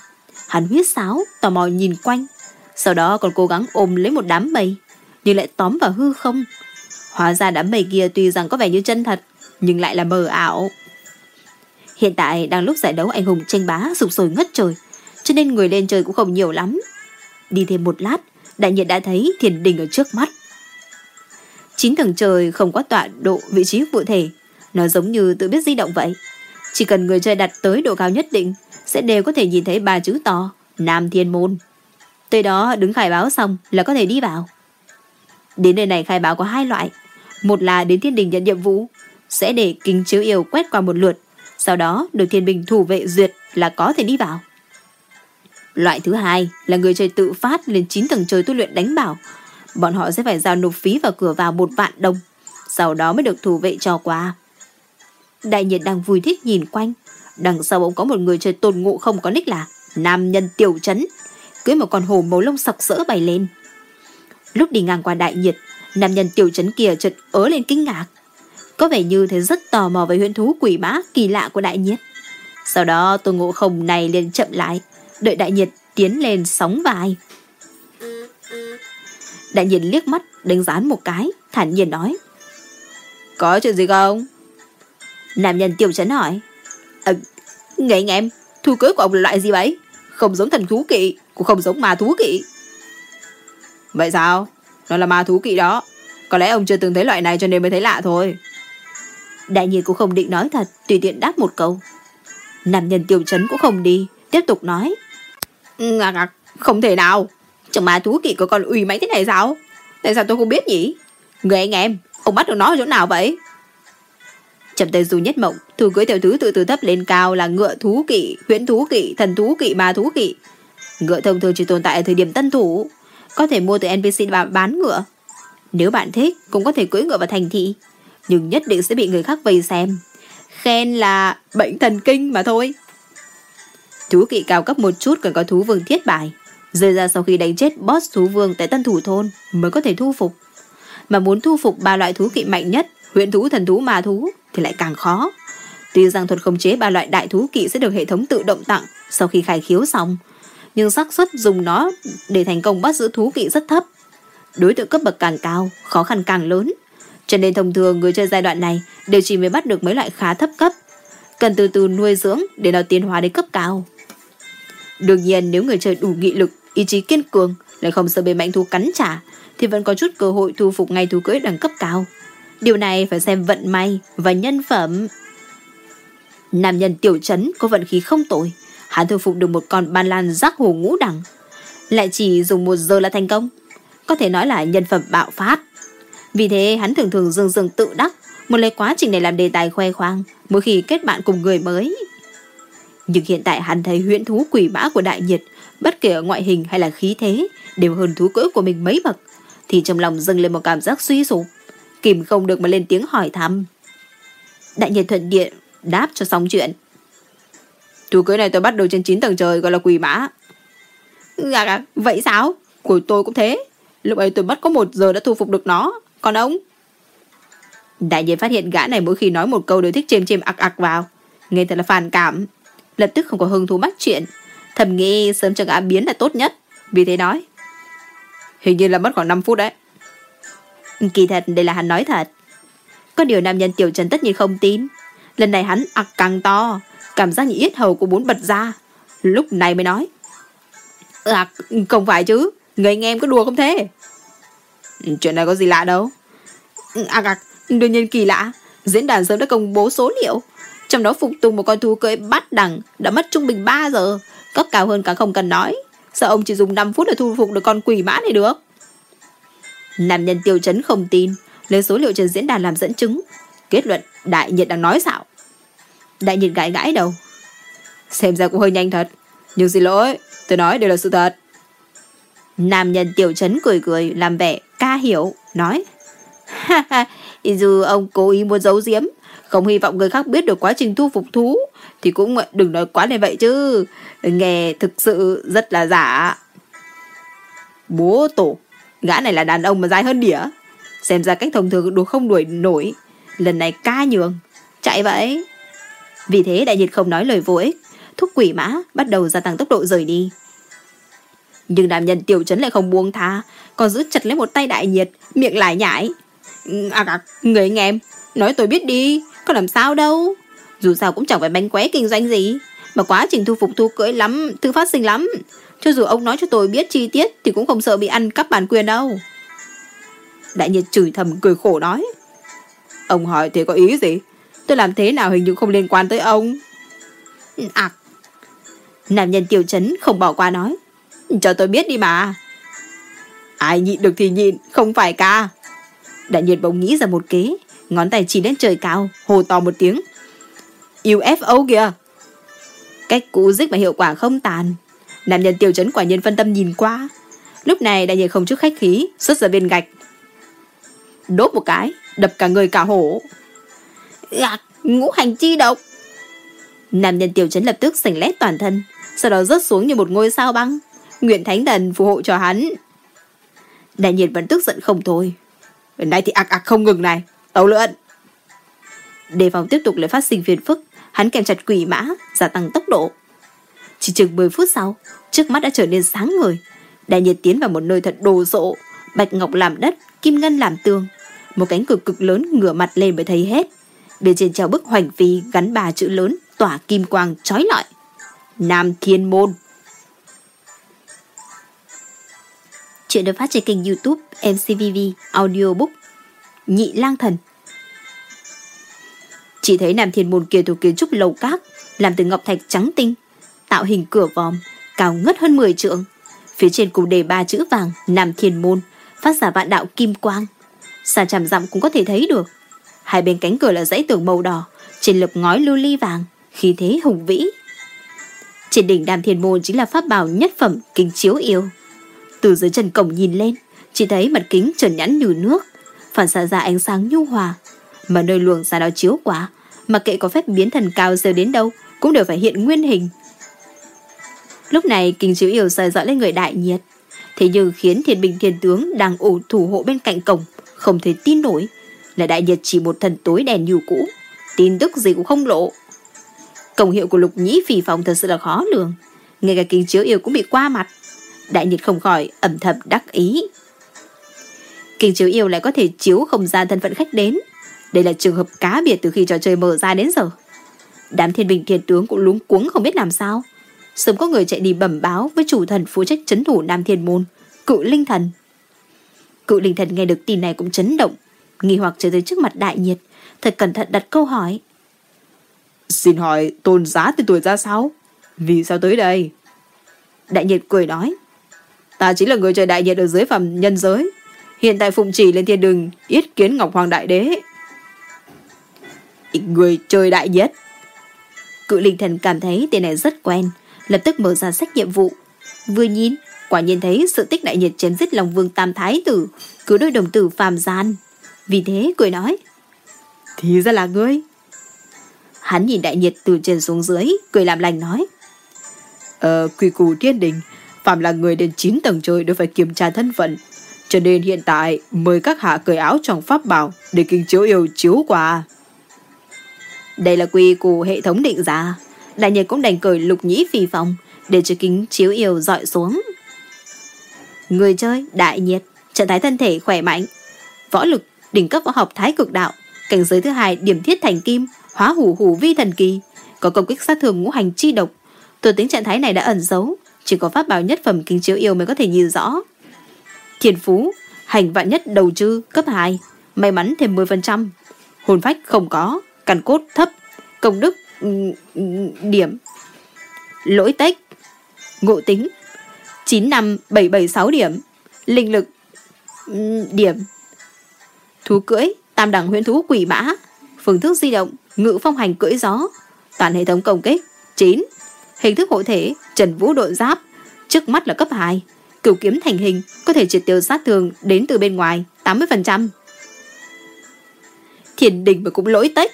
Hắn huyết sáo, tò mò nhìn quanh. Sau đó còn cố gắng ôm lấy một đám mây, nhưng lại tóm vào hư không. Hóa ra đám mây kia tuy rằng có vẻ như chân thật, nhưng lại là mờ ảo. Hiện tại đang lúc giải đấu anh hùng tranh bá sụp sôi ngất trời, cho nên người lên trời cũng không nhiều lắm. Đi thêm một lát, đại nhiệt đã thấy thiền đình ở trước mắt. Chín tầng trời không có tọa độ vị trí cụ thể, nó giống như tự biết di động vậy. Chỉ cần người chơi đặt tới độ cao nhất định, sẽ đều có thể nhìn thấy ba chữ to, Nam Thiên Môn. Tới đó đứng khai báo xong là có thể đi vào. Đến nơi này khai báo có hai loại. Một là đến thiên đình nhận nhiệm vụ, sẽ để kính chiếu yêu quét qua một lượt, sau đó được thiên bình thủ vệ duyệt là có thể đi vào. Loại thứ hai là người chơi tự phát lên 9 tầng trời tu luyện đánh bảo. Bọn họ sẽ phải giao nộp phí vào cửa vào một vạn đồng, sau đó mới được thủ vệ cho qua. Đại nhiệt đang vui thích nhìn quanh, đằng sau bỗng có một người chơi tôn ngộ không có nick là Nam Nhân Tiểu Trấn, cưới một con hồ màu lông sặc sỡ bay lên. Lúc đi ngang qua đại nhiệt, nam nhân Tiểu Trấn kia chợt ớ lên kinh ngạc. Có vẻ như thấy rất tò mò về huyễn thú quỷ mã kỳ lạ của đại nhiệt. Sau đó tôn ngộ không này liền chậm lại, đợi đại nhiệt tiến lên sóng vai. Đại nhiệt liếc mắt, đánh giá một cái, thản nhiên nói. Có chuyện gì không? Nam nhân tiêu chấn hỏi. Ờ, à, nghe anh em, thu cưới của ông là loại gì vậy? Không giống thần thú kỵ, cũng không giống ma thú kỵ. Vậy sao? Nó là ma thú kỵ đó. Có lẽ ông chưa từng thấy loại này cho nên mới thấy lạ thôi. Đại nhiên cũng không định nói thật, tùy tiện đáp một câu. Nam nhân tiêu chấn cũng không đi, tiếp tục nói. Ngạc ngạc, không thể nào. Chẳng ma thú kỵ có con uy mãnh thế này sao? Tại sao tôi không biết nhỉ? Người anh em, ông bắt được nó ở chỗ nào vậy? Chậm tay dù nhất mộng, thủ cưới theo thứ tự từ thấp lên cao là ngựa thú kỵ, huyễn thú kỵ, thần thú kỵ, ma thú kỵ. Ngựa thông thường chỉ tồn tại ở thời điểm tân thủ, có thể mua từ NPC và bán ngựa. Nếu bạn thích, cũng có thể cưỡi ngựa vào thành thị, nhưng nhất định sẽ bị người khác vây xem. Khen là bệnh thần kinh mà thôi. Thú kỵ cao cấp một chút cần có thú vương thiết bài. Rơi ra sau khi đánh chết boss thú vương tại tân thủ thôn mới có thể thu phục. Mà muốn thu phục ba loại thú kỵ mạnh nhất, huyện thú, thần thú, ma thú thì lại càng khó. Tuy rằng thuật khống chế ba loại đại thú kỵ sẽ được hệ thống tự động tặng sau khi khai khiếu xong, nhưng xác suất dùng nó để thành công bắt giữ thú kỵ rất thấp. Đối tượng cấp bậc càng cao, khó khăn càng lớn. Cho nên thông thường người chơi giai đoạn này đều chỉ mới bắt được mấy loại khá thấp cấp, cần từ từ nuôi dưỡng để nó tiến hóa đến cấp cao. Đương nhiên nếu người chơi đủ nghị lực, ý chí kiên cường, lại không sợ bị mạnh thú cắn trả, thì vẫn có chút cơ hội thu phục ngay thú cưỡi đẳng cấp cao. Điều này phải xem vận may và nhân phẩm. Nam nhân tiểu trấn có vận khí không tồi. Hắn thu phục được một con ban lan rắc hồ ngũ đẳng. Lại chỉ dùng một giờ là thành công. Có thể nói là nhân phẩm bạo phát. Vì thế, hắn thường thường dương dương tự đắc một lấy quá trình này làm đề tài khoe khoang, mỗi khi kết bạn cùng người mới. Nhưng hiện tại hắn thấy huyễn thú quỷ mã của đại nhiệt, bất kể ở ngoại hình hay là khí thế, đều hơn thú cưỡi của mình mấy bậc, thì trong lòng dâng lên một cảm giác suy sụp kìm không được mà lên tiếng hỏi thăm. Đại nhân thuận điện đáp cho xong chuyện. Thú cưới này tôi bắt đầu trên 9 tầng trời gọi là quỷ mã. Dạ, dạ, vậy sao? Của tôi cũng thế. Lúc ấy tôi mất có một giờ đã thu phục được nó. Còn ông? Đại nhân phát hiện gã này mỗi khi nói một câu đều thích chêm chêm ạc ạc vào. Nghe thật là phản cảm. Lập tức không có hứng thú bắt chuyện. Thầm nghĩ sớm cho gã biến là tốt nhất. Vì thế nói. Hình như là mất khoảng 5 phút đấy. Kỳ thật đây là hắn nói thật. Có điều nam nhân tiểu trần tất nhiên không tin. Lần này hắn ặc càng to, cảm giác như yết hầu của bốn bật ra. Lúc này mới nói. Ặc, không phải chứ, người anh em có đùa không thế? Chuyện này có gì lạ đâu. Ặc ặc, đương nhiên kỳ lạ. Diễn đàn sớm đã công bố số liệu. Trong đó phục tùng một con thú cưỡi bắt đẳng đã mất trung bình 3 giờ. Cấp cao hơn cả không cần nói. Sao ông chỉ dùng 5 phút để thu phục được con quỷ mã này được? Nam nhân tiêu chấn không tin, lấy số liệu trên diễn đàn làm dẫn chứng. Kết luận, đại nhiệt đang nói xạo. Đại nhiệt gãi gãi đầu. Xem ra cũng hơi nhanh thật. Nhưng xin lỗi, tôi nói đều là sự thật. Nam nhân tiểu chấn cười cười, làm vẻ ca hiểu, nói. Ha ha, dù ông cố ý muốn giấu giếm, không hy vọng người khác biết được quá trình thu phục thú, thì cũng đừng nói quá lên vậy chứ. Nghe thực sự rất là giả. Bố tổ, gã này là đàn ông mà dài hơn đĩa. Xem ra cách thông thường đủ không đuổi nổi. Lần này ca nhường. Chạy vậy. Vì thế đại nhiệt không nói lời vô ích. Thúc quỷ mã bắt đầu gia tăng tốc độ rời đi. Nhưng nam nhân tiểu chấn lại không buông tha, còn giữ chặt lấy một tay đại nhiệt, miệng lại nhảy. À, à người anh em, nói tôi biết đi, có làm sao đâu. Dù sao cũng chẳng phải bánh qué kinh doanh gì, mà quá trình thu phục thu cưỡi lắm, thư phát sinh lắm. Cho dù ông nói cho tôi biết chi tiết thì cũng không sợ bị ăn cắp bản quyền đâu. Đại nhiệt chửi thầm cười khổ nói. Ông hỏi thế có ý gì? Tôi làm thế nào hình như không liên quan tới ông. À. Nam nhân tiểu chấn không bỏ qua nói. Cho tôi biết đi mà. Ai nhịn được thì nhịn, không phải ca. Đại nhiệt bỗng nghĩ ra một kế, ngón tay chỉ lên trời cao, hồ to một tiếng. UFO kìa. Cách cũ dích mà hiệu quả không tàn. Nam nhân tiểu chấn quả nhiên phân tâm nhìn qua. Lúc này đại nhiệt không chút khách khí, xuất ra viên gạch. Đốt một cái, đập cả người cả hổ. Gạc, ngũ hành chi độc. Nam nhân tiểu chấn lập tức sành lét toàn thân, sau đó rớt xuống như một ngôi sao băng. Nguyện Thánh Thần phù hộ cho hắn. Đại nhiệt vẫn tức giận không thôi. Bên đây thì ạc ạc không ngừng này. Tấu lượn. Đề phòng tiếp tục lại phát sinh phiền phức, hắn kèm chặt quỷ mã, gia tăng tốc độ. Chỉ chừng 10 phút sau, trước mắt đã trở nên sáng ngời. Đại nhiệt tiến vào một nơi thật đồ sộ, bạch ngọc làm đất, kim ngân làm tường. Một cánh cửa cực lớn ngửa mặt lên mới thấy hết. Bên trên treo bức hoành phi gắn ba chữ lớn tỏa kim quang trói lọi. Nam Thiên Môn. Chuyện được phát trên kênh youtube MCVV Audiobook Nhị Lang Thần Chỉ thấy Nam Thiên Môn kia thuộc kiến trúc lầu các làm từ ngọc thạch trắng tinh tạo hình cửa vòm cao ngất hơn 10 trượng. Phía trên cùng đề ba chữ vàng Nam Thiên Môn phát ra vạn đạo kim quang. Xa chằm dặm cũng có thể thấy được. Hai bên cánh cửa là dãy tường màu đỏ trên lập ngói lưu ly vàng khí thế hùng vĩ. Trên đỉnh Nam Thiên Môn chính là pháp bảo nhất phẩm kính chiếu yêu. Từ dưới chân cổng nhìn lên, chỉ thấy mặt kính trần nhẵn như nước, phản xạ ra ánh sáng nhu hòa. Mà nơi luồng xa đó chiếu quả, mà kệ có phép biến thần cao giờ đến đâu, cũng đều phải hiện nguyên hình. Lúc này kinh chiếu yêu sờ dõi lên người đại nhiệt, thế nhưng khiến thiên bình thiên tướng đang ủ thủ hộ bên cạnh cổng, không thể tin nổi, là đại nhiệt chỉ một thần tối đèn như cũ, tin tức gì cũng không lộ. Công hiệu của lục nhĩ phỉ phòng thật sự là khó lường, ngay cả kinh chiếu yêu cũng bị qua mặt. Đại nhiệt không khỏi ẩm thầm đắc ý. Kinh chiếu yêu lại có thể chiếu không gian thân phận khách đến. Đây là trường hợp cá biệt từ khi trò chơi mở ra đến giờ. Đám thiên bình thiên tướng cũng lúng cuống không biết làm sao. Sớm có người chạy đi bẩm báo với chủ thần phụ trách chấn thủ Nam Thiên Môn, cự linh thần. Cự linh thần nghe được tin này cũng chấn động, nghi hoặc trở tới trước mặt đại nhiệt, thật cẩn thận đặt câu hỏi. Xin hỏi tôn giá tên tuổi ra sao? Vì sao tới đây? Đại nhiệt cười nói. Ta chính là người trời đại nhiệt ở dưới phẩm nhân giới. Hiện tại phụng chỉ lên thiên đường yết kiến Ngọc Hoàng Đại Đế. Người trời đại nhiệt. Cự linh thần cảm thấy tên này rất quen, lập tức mở ra sách nhiệm vụ. Vừa nhìn, quả nhiên thấy sự tích đại nhiệt chém giết lòng vương tam thái tử, cứu đôi đồng tử phàm gian. Vì thế cười nói. Thì ra là ngươi. Hắn nhìn đại nhiệt từ trên xuống dưới, cười làm lành nói. Ờ, quỳ củ thiên đình, phạm là người đến 9 tầng trời đều phải kiểm tra thân phận. Cho nên hiện tại mời các hạ cởi áo trong pháp bảo để kinh chiếu yêu chiếu quà Đây là quy của hệ thống định giá. Đại nhiệt cũng đành cởi lục nhĩ phi phòng để cho kính chiếu yêu dọi xuống. Người chơi, đại nhiệt, trạng thái thân thể khỏe mạnh, võ lực, đỉnh cấp võ học thái cực đạo, Cảnh giới thứ hai điểm thiết thành kim, hóa hủ hủ vi thần kỳ, có công kích sát thương ngũ hành chi độc. tuổi tính trạng thái này đã ẩn giấu, chỉ có pháp bảo nhất phẩm kính chiếu yêu mới có thể nhìn rõ. thiền phú, hành vạn nhất đầu trư cấp 2, may mắn thêm 10%. Hồn phách không có, căn cốt thấp, công đức điểm. Lỗi tách, ngộ tính 95776 điểm, linh lực điểm. Thú cưỡi, tam đẳng huyễn thú quỷ mã, phương thức di động, ngự phong hành cưỡi gió, toàn hệ thống công kích 9. Hình thức hộ thể, trần vũ đội giáp, trước mắt là cấp 2. Cửu kiếm thành hình, có thể triệt tiêu sát thương đến từ bên ngoài 80%. Thiền đình mà cũng lỗi tách.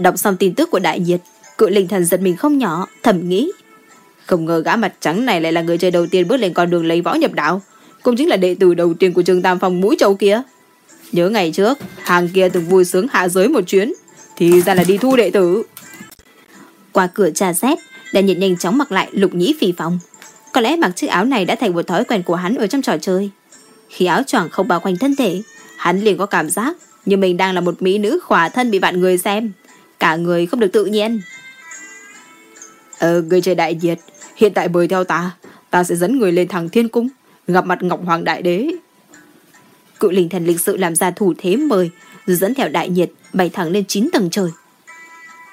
Đọc xong tin tức của đại nhiệt, cự linh thần giật mình không nhỏ, thầm nghĩ. Không ngờ gã mặt trắng này lại là người chơi đầu tiên bước lên con đường lấy võ nhập đạo. Cũng chính là đệ tử đầu tiên của trường Tam Phong mũi châu kia. Nhớ ngày trước, hàng kia từng vui sướng hạ giới một chuyến. Thì ra là đi thu đệ tử. Qua cửa trà xét, đại nhiệt nhanh chóng mặc lại lục nhĩ phì phòng. Có lẽ mặc chiếc áo này đã thành một thói quen của hắn ở trong trò chơi. Khi áo choàng không bao quanh thân thể, hắn liền có cảm giác như mình đang là một mỹ nữ khỏa thân bị vạn người xem. Cả người không được tự nhiên. Ờ, người trời đại diệt, hiện tại mời theo ta, ta sẽ dẫn người lên thẳng thiên cung, gặp mặt Ngọc Hoàng Đại Đế. Cự linh thần lịch sự làm ra thủ thế mời, rồi dẫn theo đại nhiệt bay thẳng lên 9 tầng trời.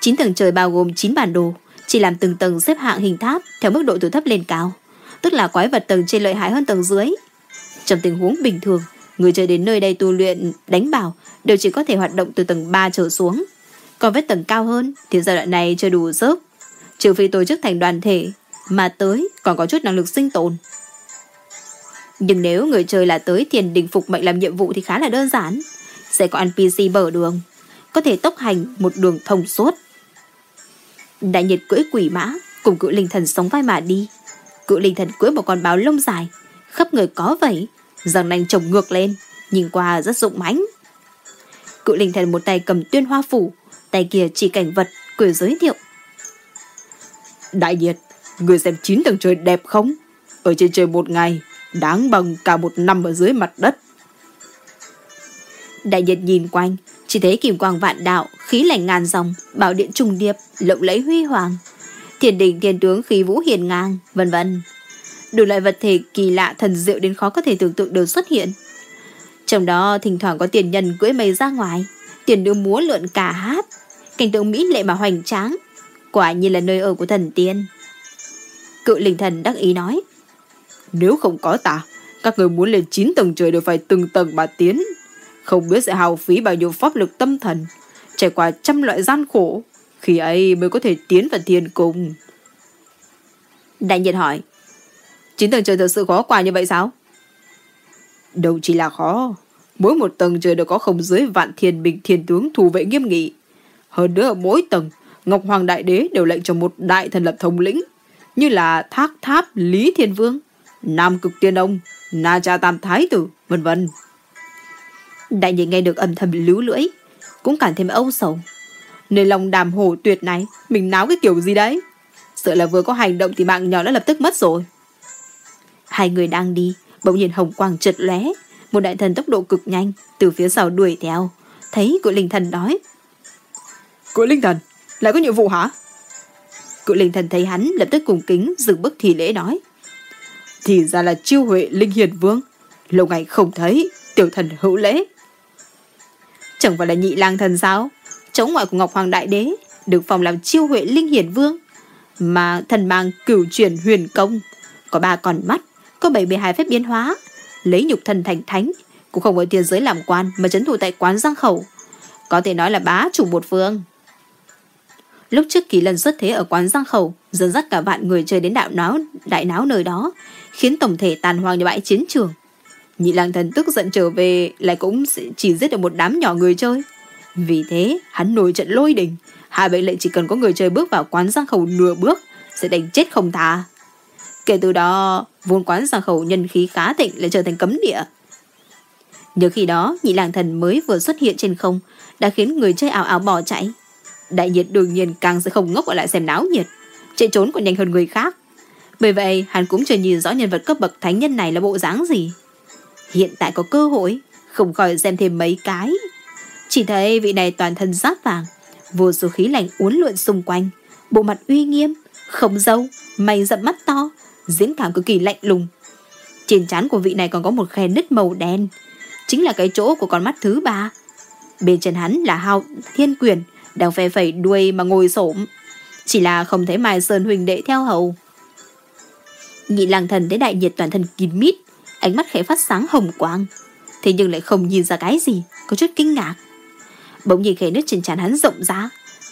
9 tầng trời bao gồm 9 bản đồ, chỉ làm từng tầng xếp hạng hình tháp theo mức độ từ thấp lên cao, tức là quái vật tầng trên lợi hại hơn tầng dưới. Trong tình huống bình thường, người chơi đến nơi đây tu luyện, đánh bảo đều chỉ có thể hoạt động từ tầng 3 trở xuống. Còn với tầng cao hơn thì giai đoạn này chưa đủ dớp. Trừ phi tổ chức thành đoàn thể, mà tới còn có chút năng lực sinh tồn. Nhưng nếu người chơi là tới thiền đình phục mệnh làm nhiệm vụ thì khá là đơn giản. Sẽ có NPC mở đường, có thể tốc hành một đường thông suốt. Đại nhiệt cưỡi quỷ mã, cùng cự linh thần sống vai mà đi. Cự linh thần cưỡi một con báo lông dài, khắp người có vẩy, răng nanh trồng ngược lên, nhìn qua rất rụng mãnh. Cự linh thần một tay cầm tuyên hoa phủ, tay kia chỉ cảnh vật, cười giới thiệu. Đại nhiệt, người xem chín tầng trời đẹp không? Ở trên trời một ngày, đáng bằng cả một năm ở dưới mặt đất. Đại nhiệt nhìn quanh, chỉ thấy kim quang vạn đạo, khí lạnh ngàn dòng, bảo điện trùng điệp, lộng lẫy huy hoàng. Thiền đình thiên tướng khí vũ hiền ngang, vân vân. Đủ loại vật thể kỳ lạ thần diệu đến khó có thể tưởng tượng đều xuất hiện. Trong đó thỉnh thoảng có tiền nhân cưỡi mây ra ngoài, tiền nữ múa lượn cả hát, cảnh tượng mỹ lệ mà hoành tráng, quả như là nơi ở của thần tiên. Cự linh thần đắc ý nói, nếu không có ta, các người muốn lên 9 tầng trời đều phải từng tầng mà tiến, không biết sẽ hao phí bao nhiêu pháp lực tâm thần, trải qua trăm loại gian khổ, khi ấy mới có thể tiến vào thiên cung. Đại nhiệt hỏi, chín tầng trời thật sự khó quả như vậy sao? Đâu chỉ là khó, mỗi một tầng trời đều có không dưới vạn thiên bình thiên tướng thủ vệ nghiêm nghị. Hơn nữa ở mỗi tầng, Ngọc Hoàng Đại Đế đều lệnh cho một đại thần lập thống lĩnh, như là Thác Tháp Lý Thiên Vương, Nam Cực Tiên Ông, Na Cha Tam Thái Tử, vân vân. Đại nhị nghe được âm thầm lú lưỡi, cũng cảm thêm âu sầu. Nơi lòng đàm hồ tuyệt này, mình náo cái kiểu gì đấy? Sợ là vừa có hành động thì mạng nhỏ đã lập tức mất rồi. Hai người đang đi, bỗng nhiên hồng quang chợt lóe, một đại thần tốc độ cực nhanh từ phía sau đuổi theo, thấy cự linh thần nói: "Cự linh thần, lại có nhiệm vụ hả?" Cự linh thần thấy hắn lập tức cùng kính dừng bước thì lễ nói: "Thì ra là chiêu huệ linh hiền vương, lâu ngày không thấy, tiểu thần hữu lễ." Chẳng phải là nhị lang thần sao? Chống ngoại của Ngọc Hoàng Đại Đế, được phòng làm chiêu huệ linh hiển vương. Mà thần mang cửu chuyển huyền công, có ba con mắt, có 72 phép biến hóa, lấy nhục thần thành thánh, cũng không ở tiền giới làm quan mà chấn thủ tại quán giang khẩu. Có thể nói là bá chủ một phương. Lúc trước kỳ lần xuất thế ở quán giang khẩu, dẫn dắt cả vạn người chơi đến đạo náo, đại náo nơi đó, khiến tổng thể tàn hoang như bãi chiến trường. Nhị lang thần tức giận trở về lại cũng chỉ giết được một đám nhỏ người chơi. Vì thế, hắn nổi trận lôi đình. Hai bệnh lệnh chỉ cần có người chơi bước vào quán giang khẩu nửa bước, sẽ đánh chết không tha. Kể từ đó, vốn quán giang khẩu nhân khí khá thịnh lại trở thành cấm địa. Nhớ khi đó, nhị lang thần mới vừa xuất hiện trên không, đã khiến người chơi ảo ảo bỏ chạy. Đại nhiệt đương nhiên càng sẽ không ngốc ở lại xem náo nhiệt, chạy trốn còn nhanh hơn người khác. Bởi vậy, hắn cũng chưa nhìn rõ nhân vật cấp bậc thánh nhân này là bộ dáng gì. Hiện tại có cơ hội, không khỏi xem thêm mấy cái. Chỉ thấy vị này toàn thân giáp vàng, vô số khí lạnh uốn lượn xung quanh, bộ mặt uy nghiêm, không dâu, mày rậm mắt to, diễn cảm cực kỳ lạnh lùng. Trên trán của vị này còn có một khe nứt màu đen, chính là cái chỗ của con mắt thứ ba. Bên chân hắn là hạo thiên quyền, đang phe phẩy đuôi mà ngồi xổm. Chỉ là không thấy Mai Sơn huỳnh đệ theo hầu. Nhị lang thần thấy đại nhiệt toàn thân kín mít, ánh mắt khẽ phát sáng hồng quang. Thế nhưng lại không nhìn ra cái gì, có chút kinh ngạc. Bỗng nhìn khe nứt trên trán hắn rộng ra,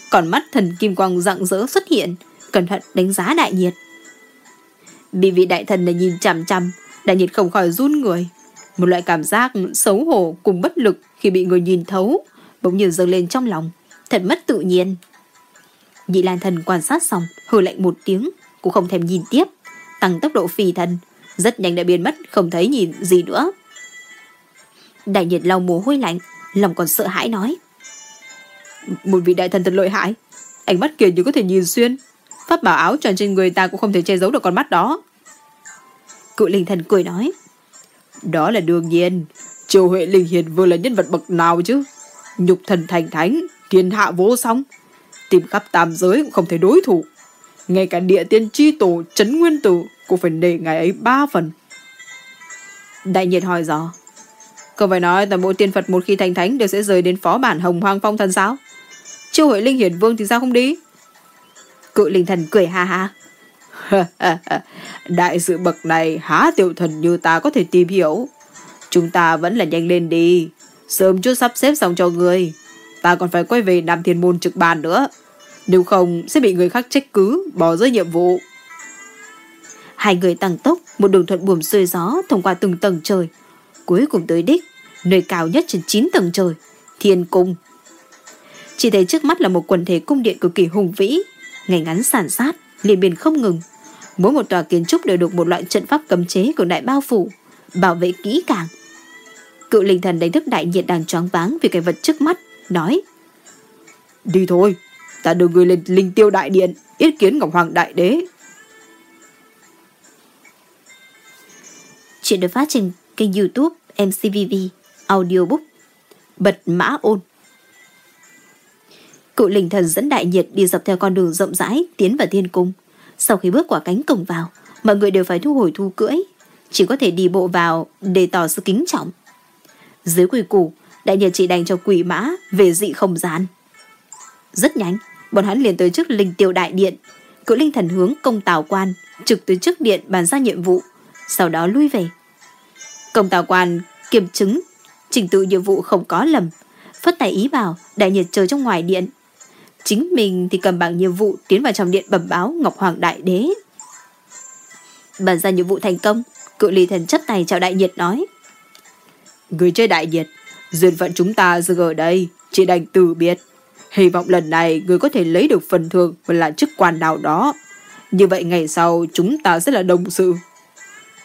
còn mắt thần kim quang rạng rỡ xuất hiện, cẩn thận đánh giá đại nhiệt. Bị vị đại thần này nhìn chằm chằm, đại nhiệt không khỏi run người. Một loại cảm giác xấu hổ cùng bất lực khi bị người nhìn thấu, bỗng nhiên dâng lên trong lòng, thật mất tự nhiên. Nhị Lan Thần quan sát xong, hừ lạnh một tiếng, cũng không thèm nhìn tiếp, tăng tốc độ phi thần, rất nhanh đã biến mất, không thấy nhìn gì nữa. Đại nhiệt lau mồ hôi lạnh, lòng còn sợ hãi nói. Một vị đại thần thật lợi hại, ánh mắt kia như có thể nhìn xuyên, pháp bảo áo tròn trên người ta cũng không thể che giấu được con mắt đó. Cự linh thần cười nói. Đó là đương nhiên, Triều Huệ Linh Hiền vừa là nhân vật bậc nào chứ? Nhục thần thành thánh, thiên hạ vô song. Tìm khắp tam giới cũng không thể đối thủ. Ngay cả địa tiên chi tổ chấn nguyên tử cũng phải nể ngày ấy ba phần. Đại nhiệt hỏi dò. Cậu phải nói toàn bộ tiên Phật một khi thành thánh đều sẽ rời đến phó bản hồng hoang phong thần sao? Triều Huệ Linh Hiển Vương thì sao không đi? Cự linh thần cười ha ha. [laughs] Đại sự bậc này há tiểu thần như ta có thể tìm hiểu. Chúng ta vẫn là nhanh lên đi. Sớm chút sắp xếp xong cho người. Ta còn phải quay về Nam Thiên Môn trực bàn nữa. Nếu không sẽ bị người khác trách cứ, bỏ rơi nhiệm vụ. Hai người tăng tốc, một đường thuận buồm xuôi gió thông qua từng tầng trời. Cuối cùng tới đích, nơi cao nhất trên 9 tầng trời, Thiên Cung. Chỉ thấy trước mắt là một quần thể cung điện cực kỳ hùng vĩ, ngày ngắn sản sát, liên biên không ngừng. Mỗi một tòa kiến trúc đều được một loại trận pháp cấm chế cường đại bao phủ, bảo vệ kỹ càng. Cựu linh thần đánh thức đại nhiệt đang choáng váng vì cái vật trước mắt, nói Đi thôi, ta đưa người lên linh tiêu đại điện, yết kiến Ngọc Hoàng Đại Đế. Chuyện được phát trên kênh youtube MCVV Audiobook Bật mã ôn Cựu linh thần dẫn đại nhiệt đi dọc theo con đường rộng rãi tiến vào thiên cung. Sau khi bước qua cánh cổng vào, mọi người đều phải thu hồi thu cưỡi. Chỉ có thể đi bộ vào để tỏ sự kính trọng. Dưới quỳ củ, đại nhiệt chỉ đành cho quỷ mã về dị không gian. Rất nhanh, bọn hắn liền tới trước linh tiêu đại điện. Cựu linh thần hướng công tào quan, trực tới trước điện bàn ra nhiệm vụ, sau đó lui về. Công tào quan kiểm chứng, trình tự nhiệm vụ không có lầm, phất tay ý bảo đại nhiệt chờ trong ngoài điện Chính mình thì cầm bằng nhiệm vụ tiến vào trong điện bẩm báo Ngọc Hoàng Đại Đế. Bàn ra nhiệm vụ thành công, cự ly thần chấp tay chào đại nhiệt nói. Người chơi đại nhiệt, duyên phận chúng ta dừng ở đây, chỉ đành từ biệt. Hy vọng lần này người có thể lấy được phần thưởng và là chức quan nào đó. Như vậy ngày sau chúng ta sẽ là đồng sự.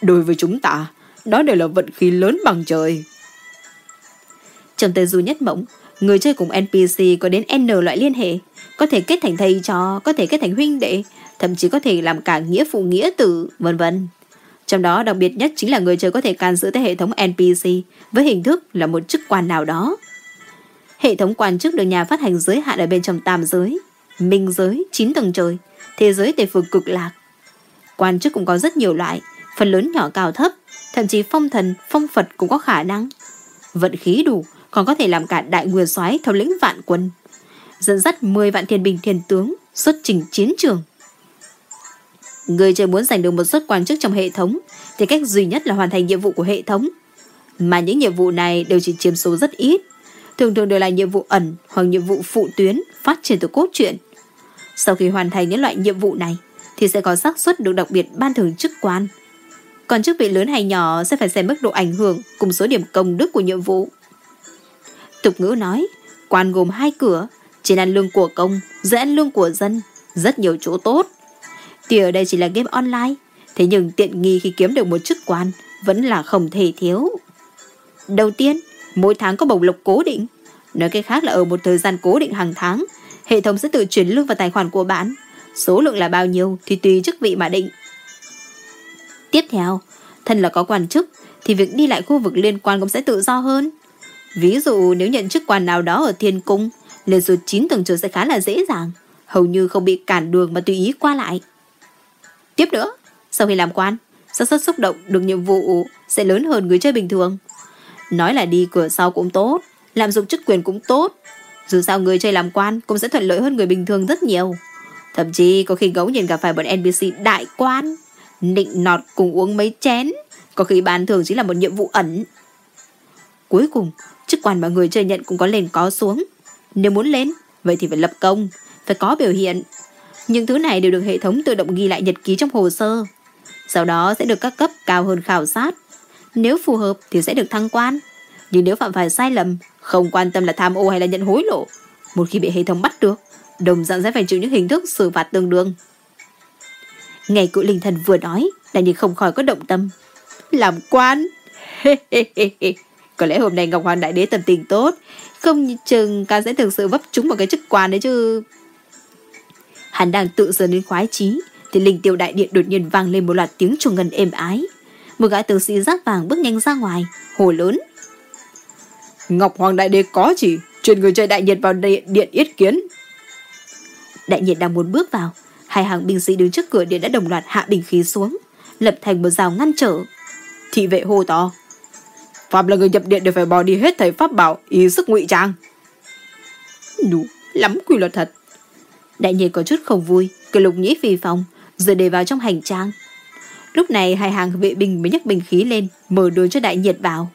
Đối với chúng ta, đó đều là vận khí lớn bằng trời. Trong tờ du nhất mộng, người chơi cùng NPC có đến N loại liên hệ, có thể kết thành thầy trò, có thể kết thành huynh đệ, thậm chí có thể làm cả nghĩa phụ nghĩa tử, vân vân. Trong đó đặc biệt nhất chính là người chơi có thể can dự tới hệ thống NPC với hình thức là một chức quan nào đó. Hệ thống quan chức được nhà phát hành giới hạn ở bên trong tam giới, minh giới, chín tầng trời, thế giới tề phược cực lạc. Quan chức cũng có rất nhiều loại, phần lớn nhỏ cao thấp, thậm chí phong thần, phong Phật cũng có khả năng. Vận khí đủ, còn có thể làm cả đại nguyên soái thống lĩnh vạn quân dẫn dắt 10 vạn thiên binh thiên tướng xuất trình chiến trường. Người chơi muốn giành được một suất quan chức trong hệ thống thì cách duy nhất là hoàn thành nhiệm vụ của hệ thống. Mà những nhiệm vụ này đều chỉ chiếm số rất ít, thường thường đều là nhiệm vụ ẩn hoặc nhiệm vụ phụ tuyến phát triển từ cốt truyện. Sau khi hoàn thành những loại nhiệm vụ này thì sẽ có xác suất được đặc biệt ban thưởng chức quan. Còn chức vị lớn hay nhỏ sẽ phải xem mức độ ảnh hưởng cùng số điểm công đức của nhiệm vụ. Tục ngữ nói, quan gồm hai cửa, trên ăn lương của công, dưới ăn lương của dân, rất nhiều chỗ tốt. Tuy ở đây chỉ là game online, thế nhưng tiện nghi khi kiếm được một chức quan vẫn là không thể thiếu. Đầu tiên, mỗi tháng có bổng lộc cố định. Nói cách khác là ở một thời gian cố định hàng tháng, hệ thống sẽ tự chuyển lương vào tài khoản của bạn. Số lượng là bao nhiêu thì tùy chức vị mà định. Tiếp theo, thân là có quan chức thì việc đi lại khu vực liên quan cũng sẽ tự do hơn. Ví dụ nếu nhận chức quan nào đó ở thiên cung, lên số 9 tầng trời sẽ khá là dễ dàng, hầu như không bị cản đường mà tùy ý qua lại. Tiếp nữa, sau khi làm quan, xác suất xúc động được nhiệm vụ sẽ lớn hơn người chơi bình thường. Nói là đi cửa sau cũng tốt, làm dụng chức quyền cũng tốt. Dù sao người chơi làm quan cũng sẽ thuận lợi hơn người bình thường rất nhiều. Thậm chí có khi gấu nhìn gặp phải bọn NPC đại quan, nịnh nọt cùng uống mấy chén, có khi bán thường chỉ là một nhiệm vụ ẩn. Cuối cùng, chức quan mà người chơi nhận cũng có lên có xuống. Nếu muốn lên, vậy thì phải lập công, phải có biểu hiện. Những thứ này đều được hệ thống tự động ghi lại nhật ký trong hồ sơ. Sau đó sẽ được các cấp cao hơn khảo sát. Nếu phù hợp thì sẽ được thăng quan. Nhưng nếu phạm phải sai lầm, không quan tâm là tham ô hay là nhận hối lộ, một khi bị hệ thống bắt được, đồng dạng sẽ phải chịu những hình thức xử phạt tương đương. Ngày cụ linh thần vừa nói, là nhiên không khỏi có động tâm. Làm quan? [laughs] Có lẽ hôm nay Ngọc Hoàng Đại Đế tâm tình tốt, không chừng ca sẽ thực sự vấp trúng một cái chức quan đấy chứ. Hắn đang tự sờ đến khoái chí, thì linh tiêu đại điện đột nhiên vang lên một loạt tiếng chuông ngân êm ái. Một gã tử sĩ giáp vàng bước nhanh ra ngoài, hồ lớn. Ngọc Hoàng Đại Đế có chỉ, truyền người chơi đại nhiệt vào điện, điện yết kiến. Đại nhiệt đang muốn bước vào, hai hàng binh sĩ đứng trước cửa điện đã đồng loạt hạ bình khí xuống, lập thành một rào ngăn trở. Thị vệ hô to. Phạm là người nhập điện đều phải bỏ đi hết thầy pháp bảo, ý sức ngụy trang. Đủ, lắm quy luật thật. Đại nhiệt có chút không vui, cười lục nhĩ phi phòng, rồi để vào trong hành trang. Lúc này hai hàng vệ binh mới nhấc bình khí lên, mở đường cho đại nhiệt vào.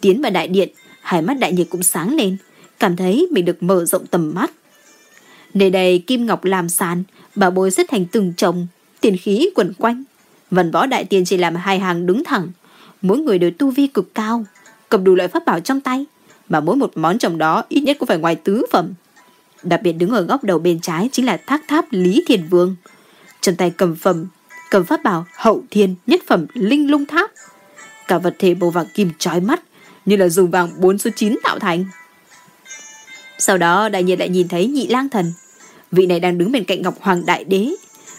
Tiến vào đại điện, hai mắt đại nhiệt cũng sáng lên, cảm thấy mình được mở rộng tầm mắt. Nơi đây kim ngọc làm sàn, bảo bối xếp thành từng chồng, tiền khí quẩn quanh. Vần võ đại tiên chỉ làm hai hàng đứng thẳng, mỗi người đều tu vi cực cao, cầm đủ loại pháp bảo trong tay, mà mỗi một món trong đó ít nhất cũng phải ngoài tứ phẩm. Đặc biệt đứng ở góc đầu bên trái chính là thác tháp Lý Thiền Vương. Trong tay cầm phẩm, cầm pháp bảo hậu thiên nhất phẩm linh lung tháp. Cả vật thể màu vàng kim trói mắt, như là dùng vàng 4 số 9 tạo thành. Sau đó đại nhiên lại nhìn thấy nhị lang thần. Vị này đang đứng bên cạnh Ngọc Hoàng Đại Đế.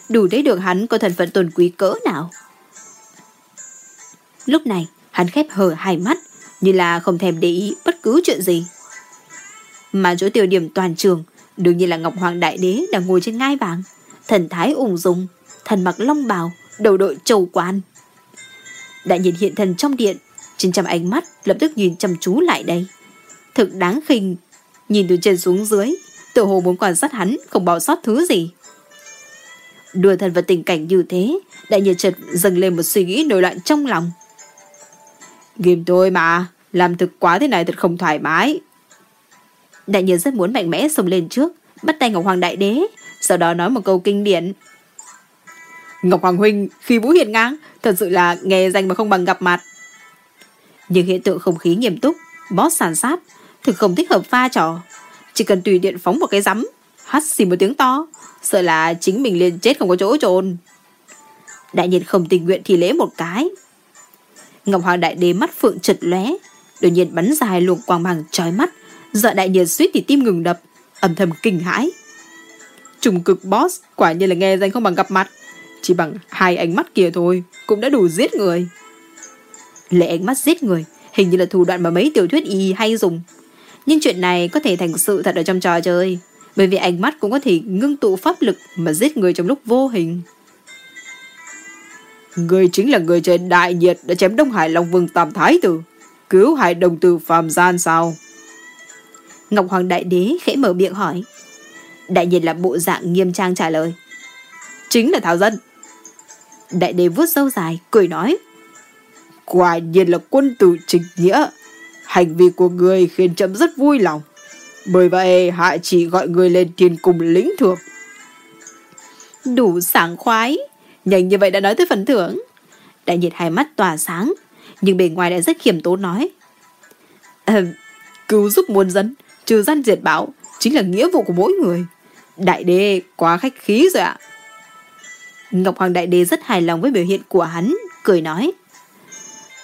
Đủ thấy được hắn có thần phận tôn quý cỡ nào. Lúc này, hắn khép hờ hai mắt, như là không thèm để ý bất cứ chuyện gì. Mà chỗ tiêu điểm toàn trường, đương nhiên là Ngọc Hoàng Đại Đế đang ngồi trên ngai vàng, thần thái ung dung, thần mặc long bào, đầu đội trầu quan. Đại nhìn hiện thần trong điện, trên trăm ánh mắt lập tức nhìn chăm chú lại đây. Thực đáng khinh, nhìn từ trên xuống dưới, tự hồ muốn quan sát hắn không bỏ sót thứ gì. Đưa thần vào tình cảnh như thế, đại nhiệt chợt dâng lên một suy nghĩ nổi loạn trong lòng. Ghim tôi mà, làm thực quá thế này thật không thoải mái. Đại nhân rất muốn mạnh mẽ xông lên trước, bắt tay Ngọc Hoàng Đại Đế, sau đó nói một câu kinh điển. Ngọc Hoàng Huynh khi vũ hiện ngang, thật sự là nghe danh mà không bằng gặp mặt. Nhưng hiện tượng không khí nghiêm túc, boss sàn sát, thực không thích hợp pha trò. Chỉ cần tùy điện phóng một cái rắm, hắt xì một tiếng to, sợ là chính mình liền chết không có chỗ trồn. Đại nhân không tình nguyện thì lễ một cái. Ngọc Hoàng Đại Đế mắt phượng chật lóe, đột nhiên bắn ra hai luồng quang mang trói mắt, dọa đại nhiệt suýt thì tim ngừng đập, âm thầm kinh hãi. Trùng cực boss quả nhiên là nghe danh không bằng gặp mặt, chỉ bằng hai ánh mắt kia thôi cũng đã đủ giết người. Lệ ánh mắt giết người, hình như là thủ đoạn mà mấy tiểu thuyết y hay dùng. Nhưng chuyện này có thể thành sự thật ở trong trò chơi, bởi vì ánh mắt cũng có thể ngưng tụ pháp lực mà giết người trong lúc vô hình. Người chính là người chơi đại nhiệt đã chém Đông Hải Long Vương Tam Thái Tử, cứu hải đồng tử phàm gian sao? Ngọc Hoàng Đại Đế khẽ mở miệng hỏi. Đại nhiệt là bộ dạng nghiêm trang trả lời. Chính là Thảo Dân. Đại đế vuốt sâu dài, cười nói. Quả nhiên là quân tử chính nghĩa. Hành vi của người khiến chấm rất vui lòng. Bởi vậy hạ chỉ gọi người lên tiền cùng lĩnh thưởng. Đủ sáng khoái. Nhanh như vậy đã nói tới phần thưởng. Đại nhiệt hai mắt tỏa sáng. Nhưng bề ngoài lại rất khiêm tốn nói. À, cứu giúp muôn dân, trừ gian diệt bão, chính là nghĩa vụ của mỗi người. Đại đế quá khách khí rồi ạ. Ngọc Hoàng Đại Đế rất hài lòng với biểu hiện của hắn, cười nói.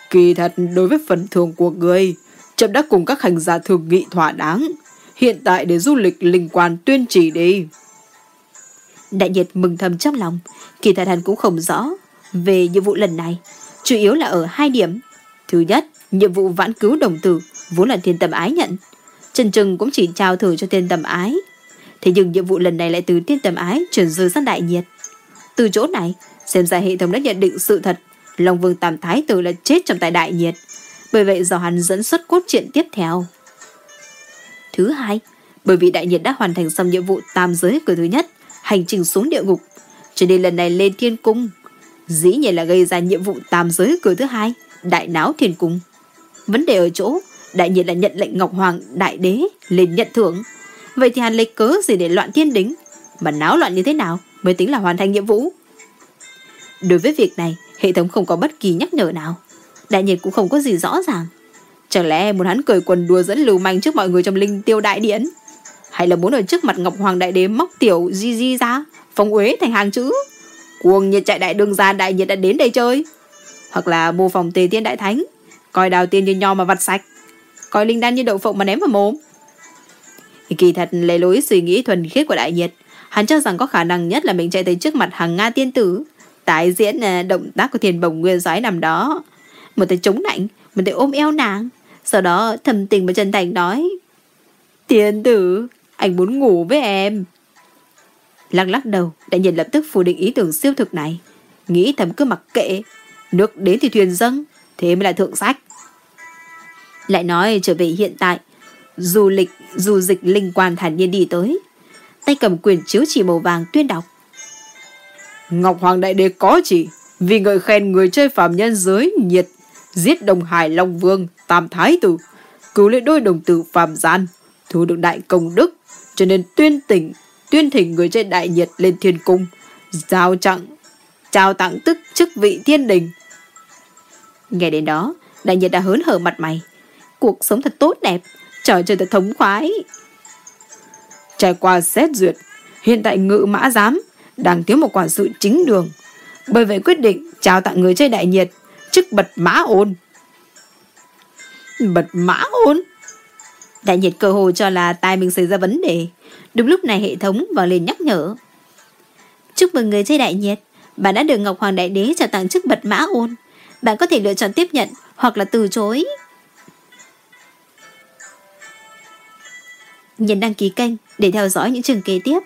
Kỳ thật đối với phần thưởng của người, chậm đã cùng các hành giả thường nghị thỏa đáng. Hiện tại để du lịch linh quan tuyên chỉ đi. Đại nhiệt mừng thầm trong lòng, kỳ thật hắn cũng không rõ về nhiệm vụ lần này, chủ yếu là ở hai điểm. Thứ nhất, nhiệm vụ vãn cứu đồng tử vốn là thiên tầm ái nhận. Trần Trừng cũng chỉ trao thử cho thiên tầm ái. Thế nhưng nhiệm vụ lần này lại từ thiên tầm ái chuyển rời sang đại nhiệt. Từ chỗ này, xem ra hệ thống đã nhận định sự thật Long Vương Tam Thái Tử là chết trong tay đại nhiệt. Bởi vậy do hắn dẫn xuất cốt truyện tiếp theo. Thứ hai, bởi vì đại nhiệt đã hoàn thành xong nhiệm vụ tam giới cửa thứ nhất, hành trình xuống địa ngục, cho nên lần này lên thiên cung. Dĩ nhiên là gây ra nhiệm vụ tam giới cửa thứ hai, đại náo thiên cung. Vấn đề ở chỗ, đại nhiên là nhận lệnh Ngọc Hoàng đại đế lên nhận thưởng. Vậy thì hắn lấy cớ gì để loạn thiên đính? Mà náo loạn như thế nào mới tính là hoàn thành nhiệm vụ? Đối với việc này, hệ thống không có bất kỳ nhắc nhở nào. Đại nhiên cũng không có gì rõ ràng. Chẳng lẽ muốn hắn cười quần đùa dẫn lưu manh trước mọi người trong linh tiêu đại điển hay là muốn ở trước mặt Ngọc Hoàng Đại Đế móc tiểu di di ra, phong uế thành hàng chữ? Cuồng nhiệt chạy đại đường ra đại nhiệt đã đến đây chơi. Hoặc là mô phòng tề tiên đại thánh, coi đào tiên như nho mà vặt sạch, coi linh đan như đậu phộng mà ném vào mồm. Kỳ thật lấy lối suy nghĩ thuần khiết của đại nhiệt, hắn cho rằng có khả năng nhất là mình chạy tới trước mặt hàng Nga tiên tử, tái diễn à, động tác của thiền bồng nguyên giói nằm đó. Một tay chống nạnh, một tay ôm eo nàng, sau đó thầm tình và chân thành nói Tiên tử, anh muốn ngủ với em. Lắc lắc đầu, đại nhân lập tức phủ định ý tưởng siêu thực này. Nghĩ thầm cứ mặc kệ, nước đến thì thuyền dâng, thế mới là thượng sách. Lại nói trở về hiện tại, du lịch, du dịch linh quan thản nhiên đi tới. Tay cầm quyền chiếu chỉ màu vàng tuyên đọc. Ngọc Hoàng Đại Đế có chỉ, vì ngợi khen người chơi phạm nhân giới nhiệt, giết đồng Hải Long Vương, Tam Thái Tử, cứu lấy đôi đồng tử phạm gian, thu được đại công đức, cho nên tuyên tỉnh, tuyên thỉnh người chơi đại nhiệt lên thiên cung, giao trọng, trao tặng tức chức vị thiên đình. Nghe đến đó, đại nhiệt đã hớn hở mặt mày. Cuộc sống thật tốt đẹp, trời trời thật thống khoái. Trải qua xét duyệt, hiện tại ngự mã giám đang thiếu một quản sự chính đường. Bởi vậy quyết định trao tặng người chơi đại nhiệt chức bật mã ôn. Bật mã ôn? Đại nhiệt cơ hồ cho là tai mình xảy ra vấn đề. Đúng lúc này hệ thống vào lên nhắc nhở. Chúc mừng người chơi đại nhiệt. Bạn đã được Ngọc Hoàng Đại Đế trao tặng chức bật mã ôn. Bạn có thể lựa chọn tiếp nhận hoặc là từ chối. Nhấn đăng ký kênh để theo dõi những trường kế tiếp.